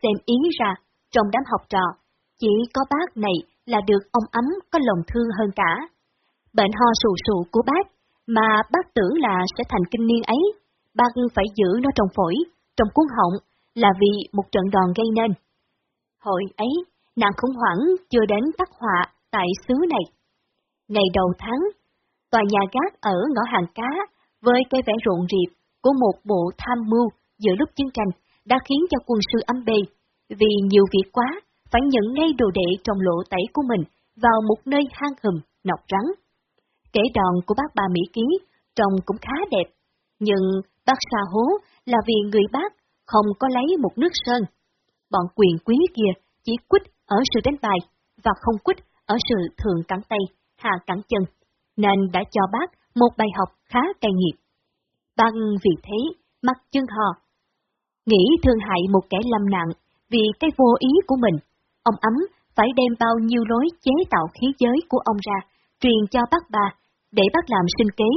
Xem ý ra, trong đám học trò, chỉ có bác này là được ông ấm có lòng thương hơn cả. Bệnh ho sù sụ của bác, mà bác tưởng là sẽ thành kinh niên ấy, bác phải giữ nó trong phổi, trong cuốn họng, là vì một trận đòn gây nên. Hồi ấy, nạn khủng hoảng chưa đến tắc họa tại xứ này. Ngày đầu tháng, tòa nhà gác ở ngõ hàng cá với cái vẻ rộn rịp của một bộ tham mưu giữa lúc chiến tranh đã khiến cho quân sư âm bê, vì nhiều việc quá, phải nhận ngay đồ đệ trong lộ tẩy của mình vào một nơi hang hùm, nọc rắn. Kể đòn của bác bà Mỹ Ký trông cũng khá đẹp, nhưng bác xa hố là vì người bác không có lấy một nước sơn. Bọn quyền quý kia chỉ quýt ở sự đánh bài và không quýt ở sự thường cắn tay, hạ cẳng chân, nên đã cho bác một bài học khá cay nghiệt. Bác vì thế, mặt chân hò. Nghĩ thương hại một kẻ lâm nạn vì cái vô ý của mình, ông ấm phải đem bao nhiêu lối chế tạo khí giới của ông ra, truyền cho bác bà, để bác làm sinh kế.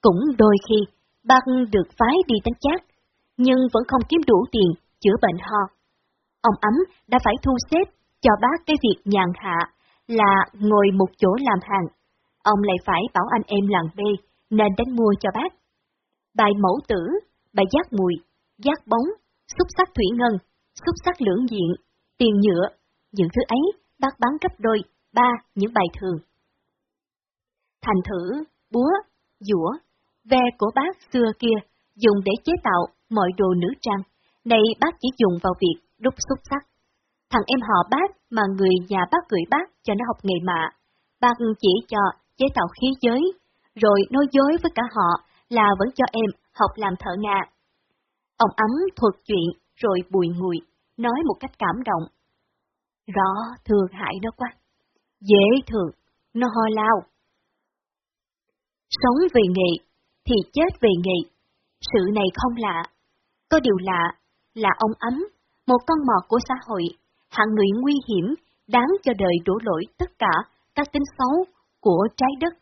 Cũng đôi khi, bác được phái đi đánh chát, nhưng vẫn không kiếm đủ tiền chữa bệnh ho. Ông ấm đã phải thu xếp cho bác cái việc nhàn hạ là ngồi một chỗ làm hàng. Ông lại phải bảo anh em làng B nên đánh mua cho bác. Bài mẫu tử, bài giác mùi, giác bóng, xúc sắc thủy ngân, xúc sắc lưỡng diện, tiền nhựa, những thứ ấy bác bán gấp đôi, ba những bài thường. Thành thử, búa, dũa, ve của bác xưa kia dùng để chế tạo mọi đồ nữ trang, nay bác chỉ dùng vào việc đúc xúc sắc. Thằng em họ bác mà người nhà bác gửi bác cho nó học nghề mạ, bác chỉ cho chế tạo khí giới, rồi nói dối với cả họ là vẫn cho em học làm thợ ngà. Ông ấm thuật chuyện rồi bùi ngùi, nói một cách cảm động. Rõ thường hại nó quá, dễ thường nó ho lao. Sống về nghề, thì chết về nghề. Sự này không lạ. Có điều lạ là ông ấm, một con mọt của xã hội, hạng người nguy hiểm, đáng cho đời đổ lỗi tất cả các tính xấu của trái đất.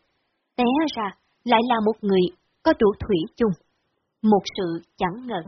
Té ra lại là một người có đủ thủy chung, một sự chẳng ngờ.